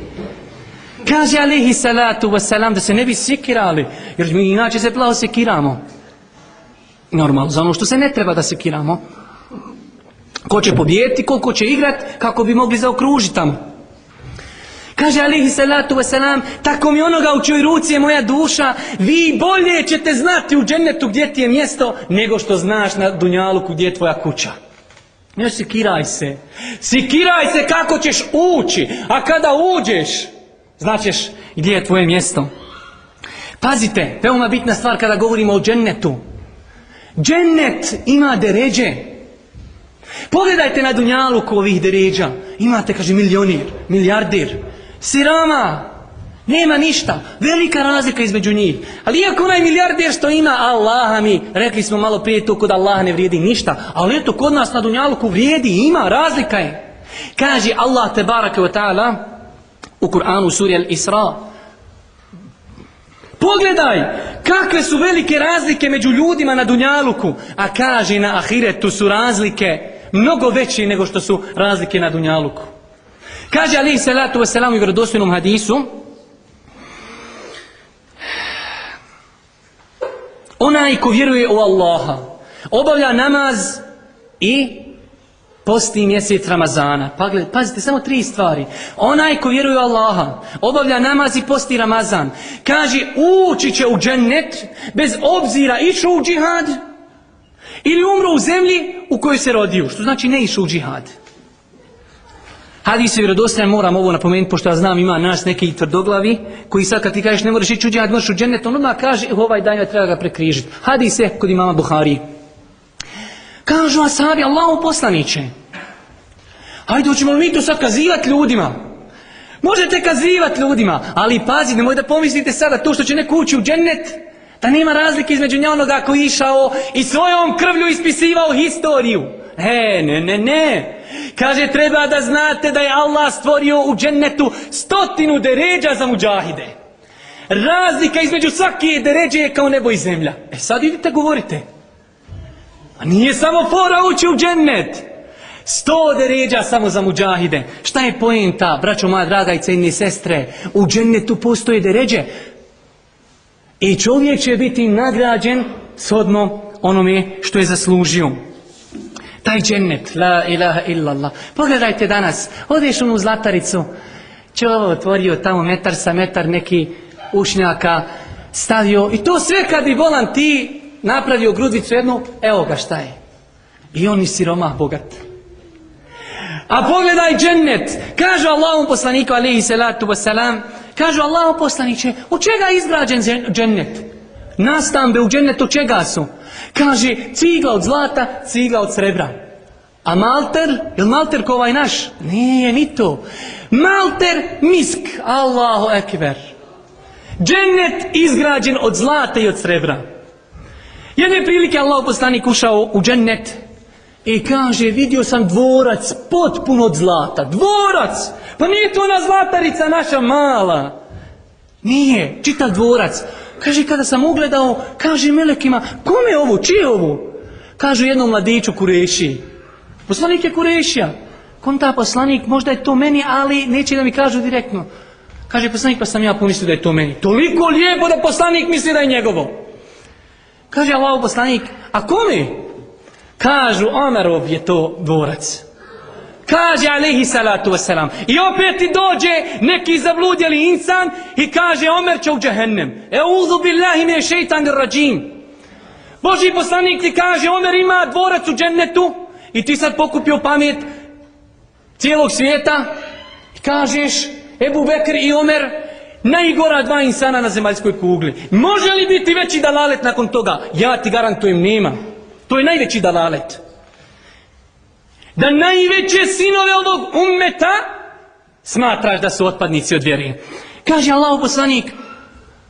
Kaže alaihi salatu wasalam da se ne bi sekirali, jer mi inače se plavo sekiramo. Normalno, za ono što se ne treba da sekiramo. Ko će pobijeti, koliko će igrat, kako bi mogli zaokružiti tamo. Kaže alihi salatu wasalam, tako mi onoga u čoj ruci je moja duša, vi bolje ćete znati u džennetu gdje ti je mjesto, nego što znaš na Dunjaluku gdje je tvoja kuća. Ne sikiraj se. Sikiraj se kako ćeš ući, a kada uđeš, značeš gdje je tvoje mjesto. Pazite, veoma bitna stvar kada govorimo o džennetu. Džennet ima deređe. Pogledajte na Dunjaluku ovih deređa. Imate, kaže, milionir, milijardir, sirama, nema ništa, velika razlika između njih. Ali iako onaj milijarder što ima Allaha mi, rekli smo malo prije to kod Allaha ne vrijedi ništa, ali eto kod nas na Dunjaluku vrijedi, ima, razlika je. Kaže Allah te barake wa ta'ala u Kur'anu suri Al-Isra, Pogledaj kakve su velike razlike među ljudima na Dunjaluku, a kaže na Ahiretu su razlike mnogo veće nego što su razlike na Dunjaluku. Kaže Ali salatu wasalam u vjerodostojnom hadisu Onaj ko vjeruje u Allaha obavlja namaz i posti mjesec Ramazana. Pa gled, pazite, samo tri stvari. Onaj ko vjeruje u Allaha obavlja namaz i posti Ramazan. Kaže ući će u džennet bez obzira išao u džihad ili umro u zemlji u kojoj se rodio. Što znači ne išao u džihad. Hadis je vjerodostojan, moram ovo napomenuti, pošto ja znam ima nas neki tvrdoglavi, koji sad kad ti kažeš ne moraš ići u džihad, možeš u džennet, on odmah kaže ovaj dan treba ga prekrižiti. Hadis je kod imama Buhari. Kažu asabi, Allahu poslaniće. Hajde, hoćemo li mi to sad kazivati ljudima? Možete kazivati ljudima, ali pazi, nemoj da pomislite sada to što će neko ući u džennet, da nema razlike između nja onoga išao i svojom krvlju ispisivao historiju. E, ne, ne, ne. Kaže, treba da znate da je Allah stvorio u džennetu stotinu deređa za muđahide. Razlika između svake deređe je kao nebo i zemlja. E sad idite govorite. A nije samo fora ući u džennet. Sto deređa samo za muđahide. Šta je poenta, braćo moja draga i cenije sestre? U džennetu postoje deređe. I čovjek će biti nagrađen shodno onome što je zaslužio. Taj džennet, la ilaha illallah. Pogledajte danas, odeš u zlataricu, čovjek otvorio tamo metar sa metar neki ušnjaka, stavio i to sve kad bi volan ti napravio grudvicu jednu, evo ga šta je. I on je siromah bogat. A pogledaj džennet, kaže Allahom poslaniku alaihi salatu wasalam, kaže Allahom poslaniće, u čega je izgrađen džennet? Nastambe u džennetu čega su? Kaže, cigla od zlata, cigla od srebra. A malter, je malter ko ovaj naš? Nije ni to. Malter, misk, Allahu ekber. Džennet izgrađen od zlata i od srebra. Jedne prilike Allah poslanik ušao u džennet i kaže, vidio sam dvorac potpuno od zlata. Dvorac! Pa nije to ona zlatarica naša mala. Nije, čitav dvorac. Kaže, kada sam ugledao, kaže melekima, kome je ovo, čije je ovo? Kažu jednom mladiću Kureši. Poslanik je Kurešija. Konta poslanik, možda je to meni, ali neće da mi kažu direktno. Kaže poslanik, pa sam ja pomislio da je to meni. Toliko lijepo da poslanik misli da je njegovo. Kaže Allah poslanik, a kome? Kažu, Omerov je to dvorac. Kaže alaihi salatu wasalam. I opet ti dođe neki zabludjeli insan i kaže Omer će u džahennem. Eudhu billahi me šeitan rađim. Boži poslanik ti kaže Omer ima dvorac u džennetu i ti sad pokupio pamet cijelog svijeta i kažeš Ebu Bekr i Omer najgora dva insana na zemaljskoj kugli. Može li biti veći dalalet nakon toga? Ja ti garantujem nema. To je najveći dalalet. Da najveće sinove ovog ummeta smatraš da su otpadnici od vjeri. Kaže Allah poslanik,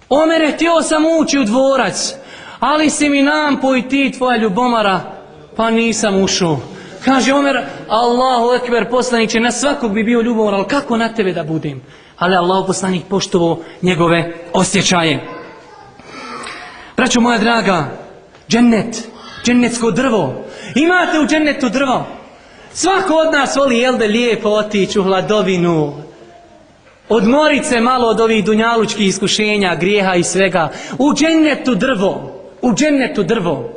Omere, htio sam ući u dvorac, ali si mi nam i ti tvoja ljubomara, pa nisam ušao. Kaže Omer, Allahu ekber poslaniće, na svakog bi bio ljubomor, ali kako na tebe da budem? Ali Allah poslanik poštovo njegove osjećaje. Braćo moja draga, džennet, džennetsko drvo. Imate u džennetu drvo. Svako od nas voli, jel da lijepo otići u hladovinu, odmorit se malo od ovih dunjalučkih iskušenja, grijeha i svega. U džennetu drvo, u džennetu drvo.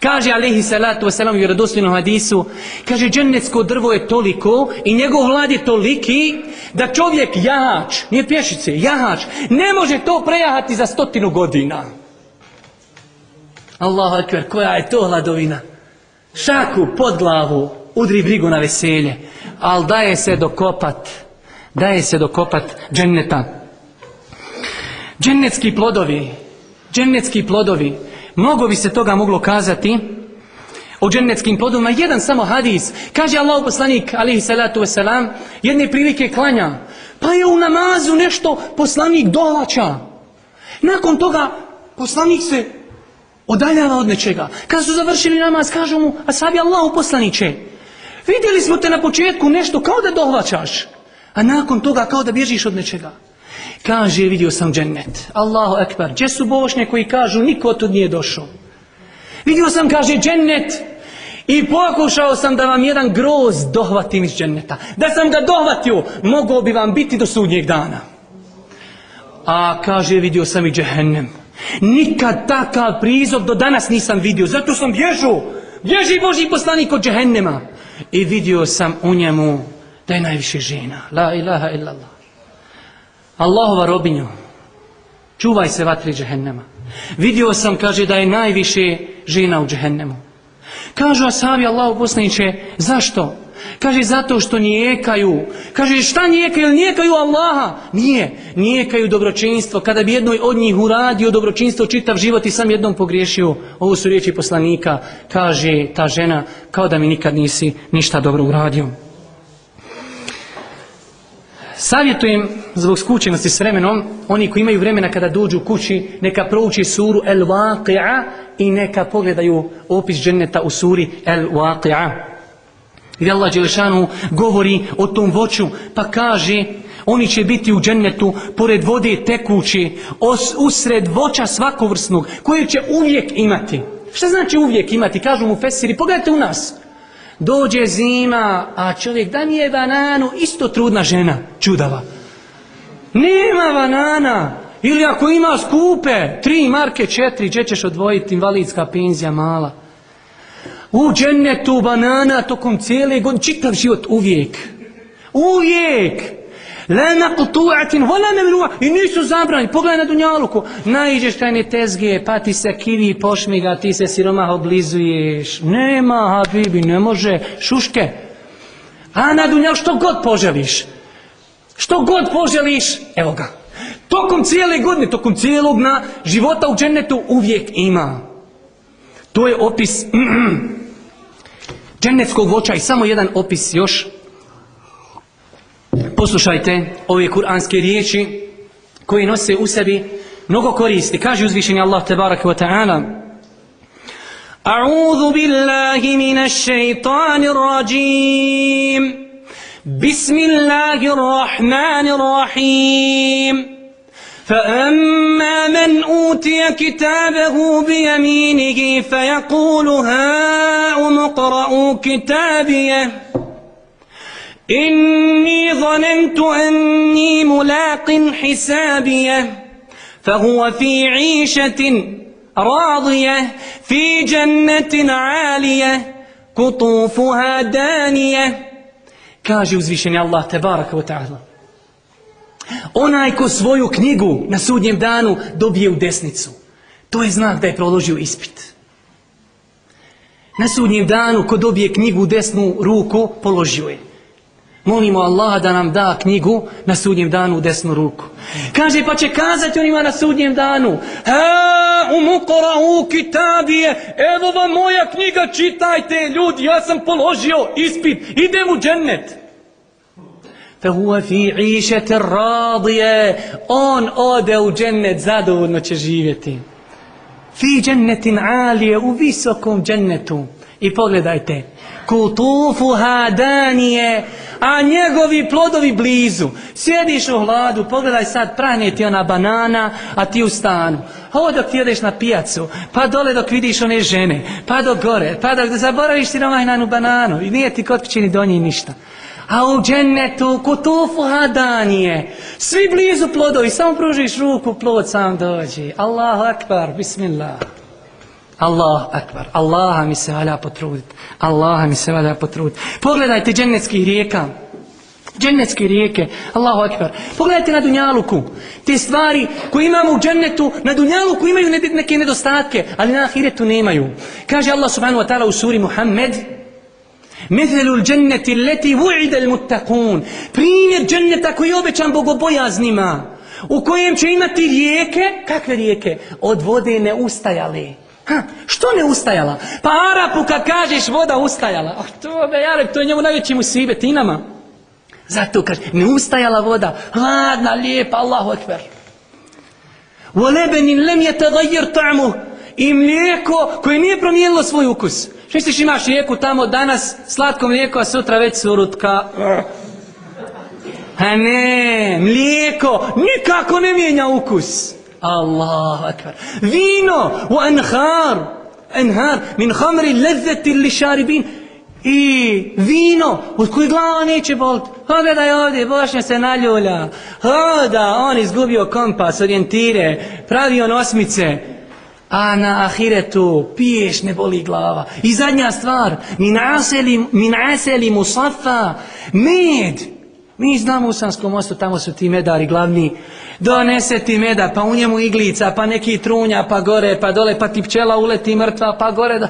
Kaže alaihi salatu wasalam u vjerodostojnom hadisu, kaže džennetsko drvo je toliko i njegov hlad je toliki da čovjek jahač, nije pješice, jahač, ne može to prejahati za stotinu godina. Allahu akbar, koja je to hladovina? Šaku pod glavu, udri brigu na veselje, ali daje se dokopat, daje se dokopat dženneta. Džennetski plodovi, džennetski plodovi, mnogo bi se toga moglo kazati o džennetskim plodovima. Jedan samo hadis, kaže Allah poslanik, alihi salatu wasalam, jedne prilike klanja, pa je u namazu nešto poslanik dolača. Nakon toga poslanik se odaljava od nečega. Kada su završili namaz, kažu mu, a sabi Allahu poslaniće, vidjeli smo te na početku nešto kao da dohvaćaš, a nakon toga kao da bježiš od nečega. Kaže, vidio sam džennet. Allahu ekber. Gdje su bošnje koji kažu, niko od nije došao. Vidio sam, kaže, džennet. I pokušao sam da vam jedan groz dohvatim iz dženneta. Da sam ga dohvatio, mogao bi vam biti do sudnjeg dana. A kaže, vidio sam i džehennem. Nikad takav prizor do danas nisam vidio. Zato sam bježu. Bježi Boži poslanik od džehennema. I vidio sam u njemu da je najviše žena. La ilaha illallah. Allahova robinju. Čuvaj se vatri džehennema. Vidio sam, kaže, da je najviše žena u džehennemu. Kažu asabi Allahu poslaniče, zašto? Kaže zato što nijekaju. Kaže šta nijekaju? Nijekaju Allaha. Nije. Nijekaju dobročinstvo. Kada bi jednoj od njih uradio dobročinstvo čitav život i sam jednom pogriješio. Ovo su riječi poslanika. Kaže ta žena kao da mi nikad nisi ništa dobro uradio. Savjetujem zbog skučenosti s vremenom, oni koji imaju vremena kada dođu kući, neka prouči suru El Waqi'a i neka pogledaju opis dženneta u suri El Waqi'a. Gdje Allah Đelešanu govori o tom voću, pa kaže oni će biti u džennetu pored vode tekući, os, usred voća svakovrsnog, koje će uvijek imati. Šta znači uvijek imati? Kažu mu Fesiri, pogledajte u nas. Dođe zima, a čovjek da mi bananu, isto trudna žena, čudava. Nema banana. Ili ako ima skupe, tri marke, četiri, gdje ćeš odvojiti invalidska penzija mala. U džennetu banana tokom cijele godine, čitav život uvijek. Uvijek. La naqtu'atin wala mamnu'a i nisu zabrani. Pogledaj na dunjaluku. Naiđeš tajne tezge, pa ti se kivi pošmiga, ti se siromah oblizuješ. Nema, habibi, ne može. Šuške. A na dunjalu što god poželiš. Što god poželiš, evo ga. Tokom cijele godine, tokom cijelog na života u džennetu uvijek ima. To je opis džennetskog voća i samo jedan opis još. Poslušajte ove kuranske riječi koje nose u sebi mnogo koristi. Kaže uzvišenje Allah tebaraka wa ta'ala أعوذ بالله من الشيطان الرجيم بسم الله الرحمن الرحيم فأما من أوتي كتابه بيمينه فيقول هاؤم اقرءوا كتابيه إني ظننت أني ملاق حسابيه فهو في عيشة راضية في جنة عالية قطوفها دانية kaže uzvišeni tebaraka wa ta'ala onaj ko svoju knjigu na sudnjem danu dobije u desnicu. To je znak da je proložio ispit. Na sudnjem danu ko dobije knjigu u desnu ruku položio je. Molimo Allaha da nam da knjigu na sudnjem danu u desnu ruku. Kaže pa će kazati onima na sudnjem danu Ha umukora u kitabije Evo vam moja knjiga čitajte ljudi Ja sam položio ispit Idem u džennet فهو في عيشة راضية on ode u džennet zadovoljno će živjeti fi džennetin alije u visokom džennetu i pogledajte kutufuha danije a njegovi plodovi blizu. Sjediš u hladu, pogledaj sad, prahne ti ona banana, a ti u stanu. Ovo dok ti odeš na pijacu, pa dole dok vidiš one žene, pa do gore, pa dok zaboraviš ti na bananu i nije ti kod kući ni donji ništa. A u džennetu kutufu hadanije. Svi blizu plodovi, samo pružiš ruku, plod sam dođe. Allahu akbar, bismillah. Allah akbar. Allaha mi se valja potruditi. Allaha mi se valja potruditi. Pogledajte džennetskih rijeka. Džennetske rijeke. Allahu akbar. Pogledajte na Dunjaluku. Te stvari koje imamo u džennetu, na Dunjaluku imaju neke nedostatke, ali na Ahiretu nemaju. Kaže Allah subhanahu wa ta'ala u suri Muhammed, Mithelu l'đenneti leti vu'ide l'muttaqun. Primjer dženneta koji je obećan bogobojaznima. U kojem će imati rijeke, kakve rijeke? Od vode ne ustajale. Ha, što ne ustajala? Pa Arapu kad kažeš voda ustajala. Oh, to be, Arab, to je njemu najveći musibet i nama. Zato kaže, ne ustajala voda. Hladna, lijepa, Allahu ekber. وَلَبَنٍ لَمْ يَتَغَيِّرْ طَعْمُهُ i mlijeko koje nije promijenilo svoj ukus. Što misliš imaš rijeku tamo danas, slatko mlijeko, a sutra već surutka. A ne, mlijeko nikako ne mijenja ukus. Allah akbar. Vino u anhar. Anhar min hamri lezeti li šaribin. I vino od koje glava neće boliti. Pogledaj ovdje, Bošnja se naljulja. Hoda, on izgubio kompas, orijentire, pravi on osmice. A na ahiretu piješ, ne boli glava. I zadnja stvar, min aseli, musafa, med. Mi znamo u Sanskom mostu, tamo su ti medari glavni. Donese ti meda, pa u njemu iglica, pa neki trunja, pa gore, pa dole, pa ti pčela uleti mrtva, pa gore. Da...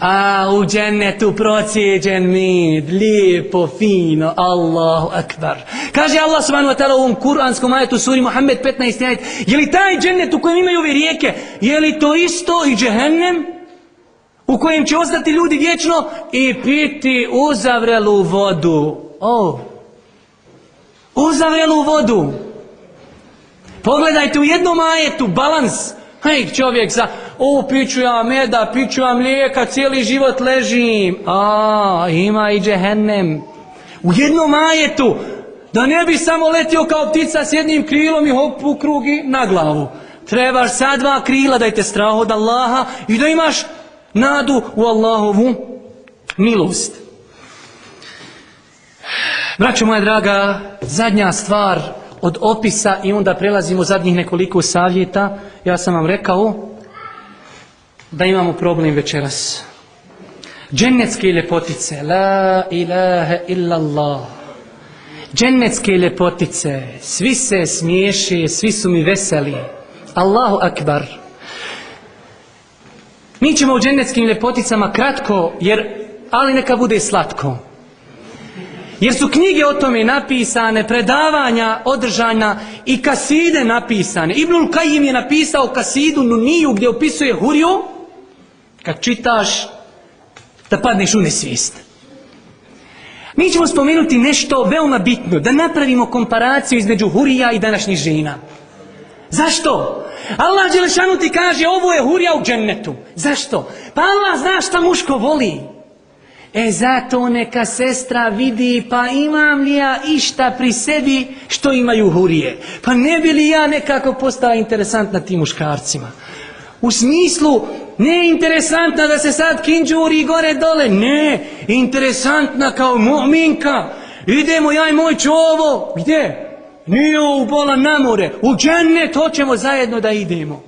A u džennetu procijeđen med, lijepo, fino, Allahu akbar. Kaže Allah subhanahu wa ta'ala u ovom kuranskom ajetu suri Muhammed 15. ajet, je li taj džennet u kojem imaju ove rijeke, je li to isto i džehennem? U kojem će ostati ljudi vječno i piti uzavrelu vodu. O, uzavrelu vodu. Pogledajte u jednom ajetu balans. Hej, čovjek za, o, piću ja meda, piću ja mlijeka, cijeli život ležim. A, ima i džehennem. U jednom ajetu, da ne bi samo letio kao ptica s jednim krilom i hop u krugi na glavu. Trebaš sa dva krila da te strah od Allaha i da imaš nadu u Allahovu milost. Braćo moja draga, zadnja stvar od opisa i onda prelazimo zadnjih nekoliko savjeta. Ja sam vam rekao da imamo problem večeras. Džennetske ljepotice, la ilaha illallah. Džennetske ljepotice, svi se smiješe, svi su mi veseli. Allahu akbar. Mi ćemo o džennetskim ljepoticama kratko, jer, ali neka bude slatko. Jer su knjige o tome napisane, predavanja održana i kaside napisane. Ibnul Kajim je napisao kasidu Nuniju gdje opisuje Huriju. Kad čitaš, da padneš u nesvijest. Mi ćemo spomenuti nešto veoma bitno, da napravimo komparaciju između Hurija i današnjih žena. Zašto? Allah Đelešanu ti kaže ovo je Hurija u džennetu. Zašto? Pa Allah zna šta muško voli. E zato neka sestra vidi pa imam li ja išta pri sebi što imaju hurije. Pa ne bi li ja nekako postala interesantna tim muškarcima. U smislu ne interesantna da se sad kinđuri gore dole. Ne, interesantna kao mu'minka. Idemo ja i moj čovo. Gdje? Nije u bola na more. U džennet hoćemo zajedno da idemo.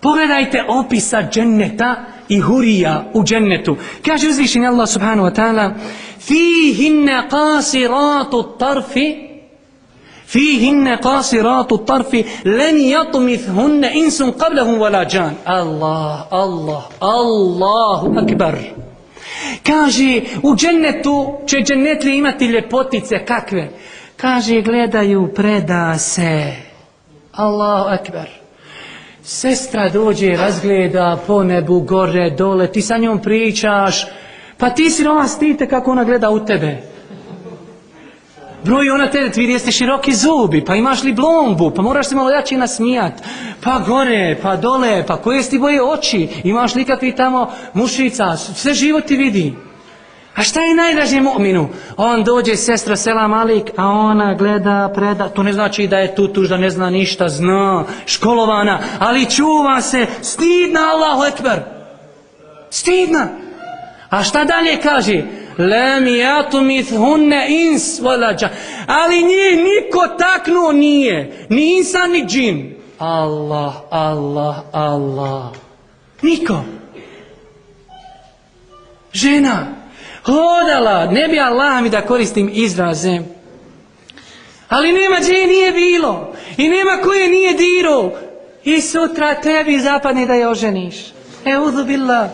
Pogledajte opisa dženneta i hurija u džennetu. Kaže uzvišenje Allah subhanahu wa ta'ala Fihinne qasiratu tarfi Fihinne qasiratu tarfi Len jatumithunne insun qablahum wala džan. Allah, Allah, Allahu akbar. Kaže, u džennetu će džennetli imati ljepotice kakve? Kaže, gledaju, preda se. Allahu akbar. Sestra dođe, razgleda po nebu, gore, dole, ti sa njom pričaš, pa ti si ova stite kako ona gleda u tebe. Broj ona tebe, vidi jeste široki zubi, pa imaš li blombu, pa moraš se malo jače nasmijat. Pa gore, pa dole, pa koje ti boje oči, imaš li kakvi tamo mušica, sve život ti vidi. A šta je najdraže mu'minu? On dođe, sestra selam alik, a ona gleda, preda. To ne znači da je tutuž, da ne zna ništa, zna, školovana, ali čuva se, stidna Allahu ekber. Stidna. A šta dalje kaže? Lem jatumith hunne ins volađa. Ali njih niko taknuo nije. Ni insan, ni džin. Allah, Allah, Allah. Niko. Žena hodala, ne bi Allah mi da koristim izraze. Ali nema gdje nije bilo. I nema koje nije diro. I sutra tebi zapadne da je oženiš. E billah.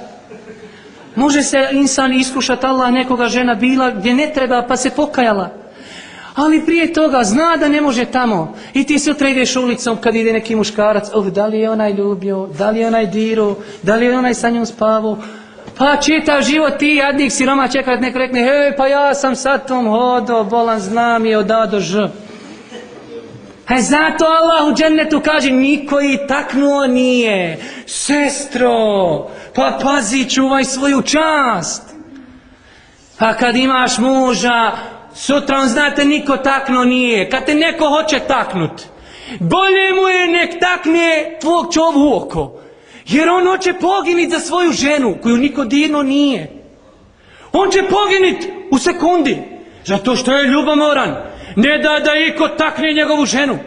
Može se insan iskušati Allah nekoga žena bila gdje ne treba pa se pokajala. Ali prije toga zna da ne može tamo. I ti sutra ideš ulicom kad ide neki muškarac. Oh, da li je onaj ljubio? Da li je onaj diro? Da li je onaj sa njom spavao? Pa čitav život ti jadnik siroma čekat nek rekne hej pa ja sam sad tom hodo, bolan znam i od A do Ž. E zato Allah u džennetu kaže niko i taknuo nije. Sestro, pa pazi čuvaj svoju čast. Pa kad imaš muža, sutra on znate niko taknuo nije. Kad te neko hoće taknut, bolje mu je nek takne tvog čovu oko. Jer on hoće poginit za svoju ženu, koju niko dirno nije. On će poginit u sekundi, zato što je ljubomoran. Ne da da iko takne njegovu ženu.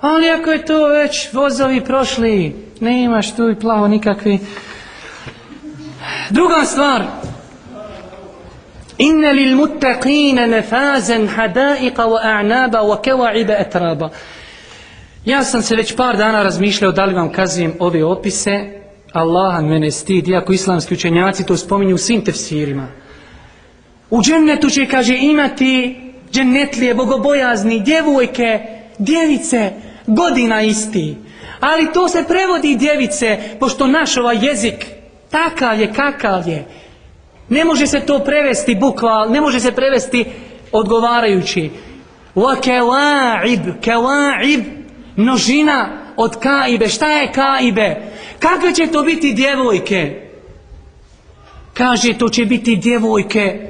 Ali ako je to već vozovi prošli, ne imaš tu i plavo nikakvi. Druga stvar. Inne lil muttaqine nefazen hadaiqa wa a'naba wa kewa'iba etraba. Ja sam se već par dana razmišljao da li vam kazujem ove opise, Allah mene stid, iako islamski učenjaci to spominju u svim tefsirima. U džennetu će, kaže, imati džennetlije, bogobojazni, djevojke, djevice, godina isti. Ali to se prevodi djevice, pošto naš ovaj jezik takav je, kakav je. Ne može se to prevesti bukval, ne može se prevesti odgovarajući. Wa kewaib, kewaib, množina od kaibe. Šta je kaibe? Kakve će to biti djevojke? Kaže, to će biti djevojke.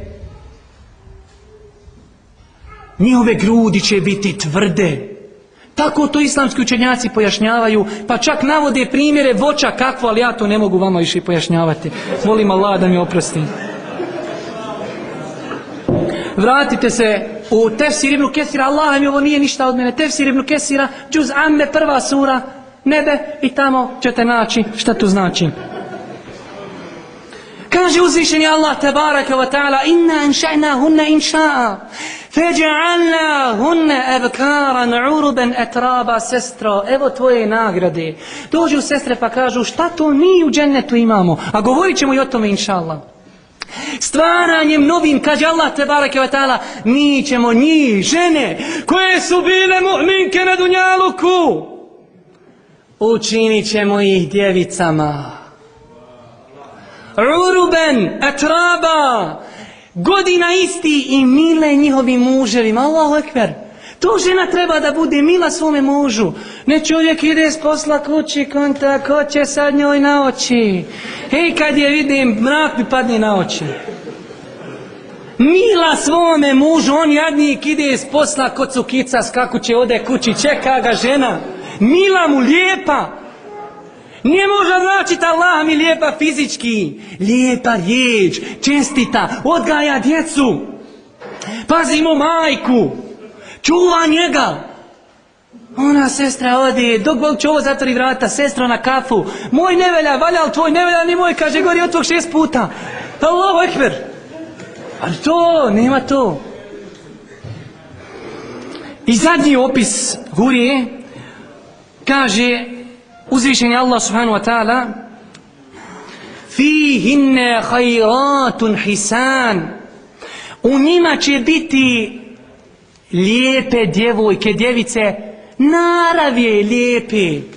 Njihove grudi će biti tvrde. Tako to islamski učenjaci pojašnjavaju, pa čak navode primjere voća kakvo, ali ja to ne mogu vama više pojašnjavati. Molim Allah da mi oprosti. Vratite se u Tefsir ibn Kesira, Allah mi ovo nije ništa od mene. Tefsir ibn Kesira, džuz amme, prva sura, nebe i tamo ćete naći šta to znači. Kaže uzvišeni Allah tabaraka wa ta'ala inna anša'na hunna inša'a feđa'alna hunna ebkaran uruben etraba sestro evo tvoje nagrade dođu sestre pa kažu šta to mi u džennetu imamo a govorit ćemo i o tome inša Allah Stvaranjem novim, kaže Allah te barake wa ta'ala, mi ćemo njih, žene, koje su bile mu'minke na dunjaluku, učinit ćemo ih djevicama. Uruben, etraba, godina isti i mile njihovim muževima. Allahu ekber. To žena treba da bude mila svome mužu. Ne čovjek ide s posla kući, konta, ko će sad njoj na oči. Hej, kad je vidim, mrak mi padne na oči. Mila svome mužu, on jadnik ide s posla kod cukica, skakuće, ode kući, čeka ga žena. Mila mu, lijepa. Ne može značiti Allah mi lijepa fizički. Lijepa riječ, čestita, odgaja djecu. Pazimo majku. Čuva njega. Ona sestra ode, dok Bog će zatvori vrata, sestra na kafu. Moj ne velja, valja li tvoj ne velja, ni moj, kaže, gori od tvog šest puta. Allahu ekber. Ali to, nema to. I zadnji opis hurije kaže uzvišeni Allah subhanahu wa ta'ala fihinne hajratun hisan u njima će biti lijepe djevojke, djevice naravje lijepe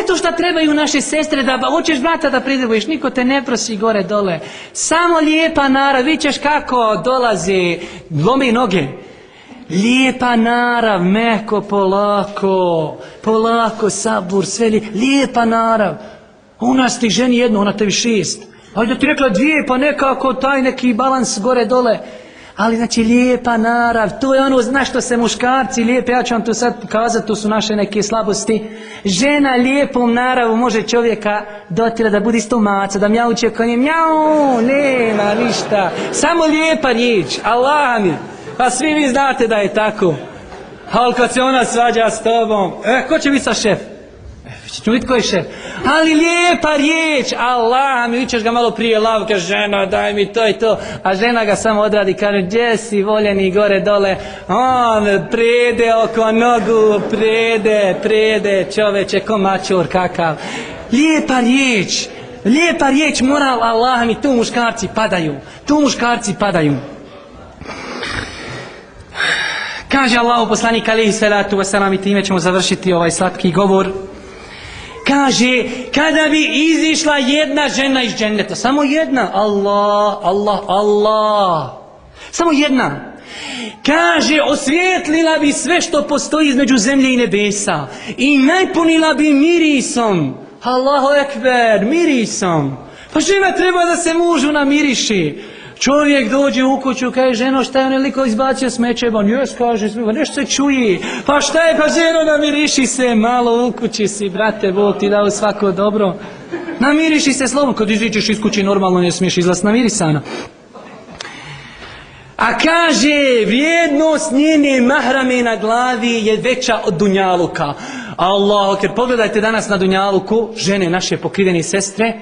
Eto šta trebaju naše sestre da hoćeš brata da pridrvojiš, niko te ne prosi gore dole. Samo lijepa narav, vićeš kako dolaze, lomi noge. Lijepa narav, meko, polako, polako, sabur, sve li, lijepa narav. U nas ti ženi jedno, ona tebi šest. Ali da ti rekla dvije, pa nekako taj neki balans gore dole. Ali znači lijepa narav, to je ono na što se muškarci lijepe, ja ću vam to sad pokazati, to su naše neke slabosti. Žena lijepom naravu može čovjeka dotira da bude isto maca, da mjauće konje, mjau, nema ništa. Samo lijepa riječ, Allah mi. Pa svi vi znate da je tako. Ali kad se ona svađa s tobom, e, ko će biti sa šef? Vidjeti koji je šef. Ali lijepa riječ, Allah, mi ćeš ga malo prije lav, kaže žena, daj mi to i to. A žena ga samo odradi, kaže, gdje si voljeni gore dole. On prede oko nogu, prede, prede, čoveče, ko mačur kakav. Lijepa riječ, lijepa riječ, moral Allah mi, tu muškarci padaju. Tu muškarci padaju. Kaže Allah poslanik alihi salatu wasalam i time ćemo završiti ovaj slatki govor. Kaže, kada bi izišla jedna žena iz dženeta, samo jedna, Allah, Allah, Allah, samo jedna. Kaže, osvijetlila bi sve što postoji između zemlje i nebesa i najpunila bi mirisom. Allahu ekber, mirisom. Pa žena treba da se mužu namiriši. Čovjek dođe u kuću, kaže ženo šta je onaj liko izbacio smeće, ba njes kaže, nešto se čuje. Pa šta je, pa ženo namiriši se, malo u kući si, brate, Bog ti dao svako dobro. Namiriši se slobodno, kad iziđeš iz kući normalno ne smiješ izlaz namirisano. A kaže, vrijednost njene mahrame na glavi je veća od Dunjaluka. Allah, jer pogledajte danas na Dunjaluku, žene naše pokrivene sestre,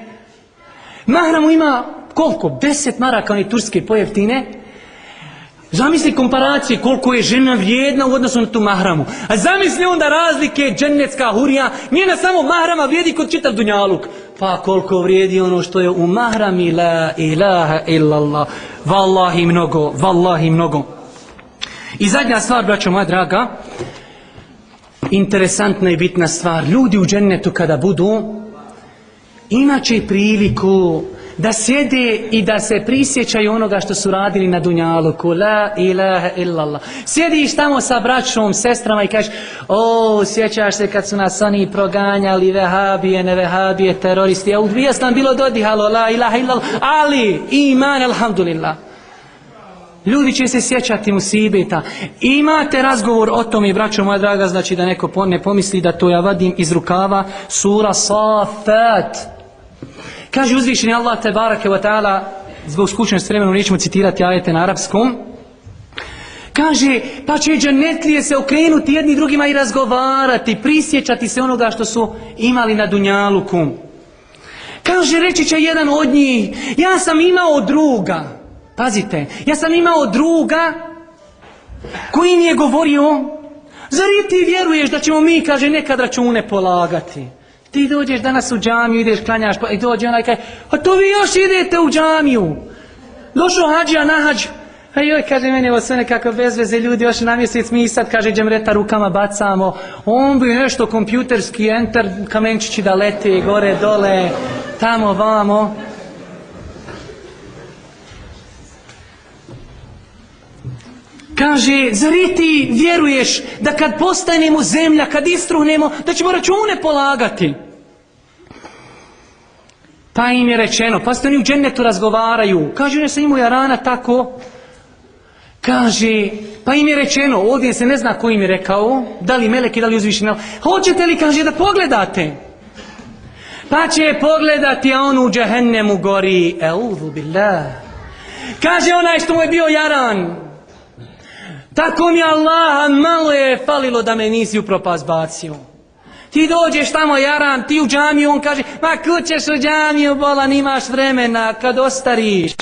mahramu ima koliko? Deset maraka one turske pojeftine. Zamisli komparacije koliko je žena vrijedna u odnosu na tu mahramu. A zamisli onda razlike džennetska hurija. Njena samo mahrama vrijedi kod čitav dunjaluk. Pa koliko vrijedi ono što je u mahrami la ilaha illallah. Wallahi mnogo, wallahi mnogo. I zadnja stvar, braćo moja draga, interesantna i bitna stvar. Ljudi u džennetu kada budu, imaće priliku da sjede i da se prisjećaju onoga što su radili na Dunjaluku. La ilaha illallah. Sjediš tamo sa braćom, sestrama i kažeš o, sjećaš se kad su nas oni proganjali, vehabije, ne vehabije, teroristi. A u dvije nam bilo dodihalo, la ilaha illallah. Ali, iman, alhamdulillah. Ljudi će se sjećati musibeta. Imate razgovor o tome, braćo moja draga, znači da neko ne pomisli da to ja vadim iz rukava. Sura Safat. Kaže uzvišeni Allah te barake wa ta'ala, zbog skučenosti vremenu nećemo citirati ajete na arapskom. Kaže, pa će džanetlije se okrenuti jedni drugima i razgovarati, prisjećati se onoga što su imali na Dunjaluku. Kaže, reći će jedan od njih, ja sam imao druga. Pazite, ja sam imao druga koji mi je govorio, zar i ti vjeruješ da ćemo mi, kaže, nekad račune polagati? Ti dođeš danas u džamiju, ideš, klanjaš, pa i dođe onaj kaj, a to vi još idete u džamiju. Došao hađija na hađ. A joj, kaže meni, ovo sve nekako bez veze ljudi, još na mjesec mi sad, kaže, džemreta rukama bacamo. On bi nešto kompjuterski, enter, kamenčići da lete, gore, dole, tamo, vamo. Kaže, zar i ti vjeruješ da kad postanemo zemlja, kad istruhnemo, da ćemo račune polagati? Pa im je rečeno, pa ste oni u džennetu razgovaraju. Kaže, ne sam imao jarana tako. Kaže, pa im je rečeno, ovdje se ne zna ko im je rekao, da li meleki, da li uzvišeni. Hoćete li, kaže, da pogledate? Pa će pogledati, a on u džahennemu gori. Eudhu billah. Kaže onaj što mu je bio jaran, tako mi Allah, malo je falilo da me nisi u propast bacio. Ti dođeš tamo jaran, ti u džamiju, on kaže, ma kućeš u džamiju, bolan, imaš vremena kad ostariš.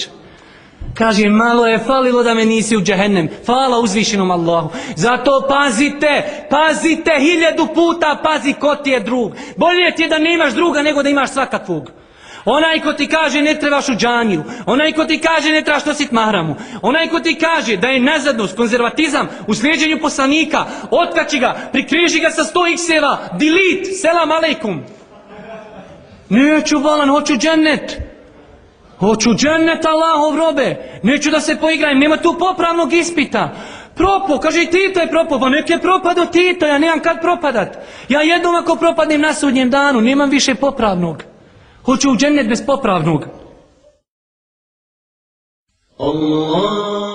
Kaže, malo je falilo da me nisi u džehennem. Hvala uzvišenom Allahu. Zato pazite, pazite, hiljadu puta pazi ko ti je drug. Bolje ti je da nemaš druga nego da imaš svakakvog. Onaj ko ti kaže ne trebaš u džaniju, onaj ko ti kaže ne trebaš nositi mahramu, onaj ko ti kaže da je nazadnost, konzervatizam u slijeđenju poslanika, otkači ga, prikriži ga sa sto ikseva, delete, selam aleikum. Neću volan, hoću džennet. Hoću džennet Allahov robe. Neću da se poigrajem, nema tu popravnog ispita. Propo, kaže i Tito je propo, pa nek je propado Tito, ja nemam kad propadat. Ja jednom ako propadnem na sudnjem danu, nemam više popravnog. Hoću u džennet bez popravnog. Allah.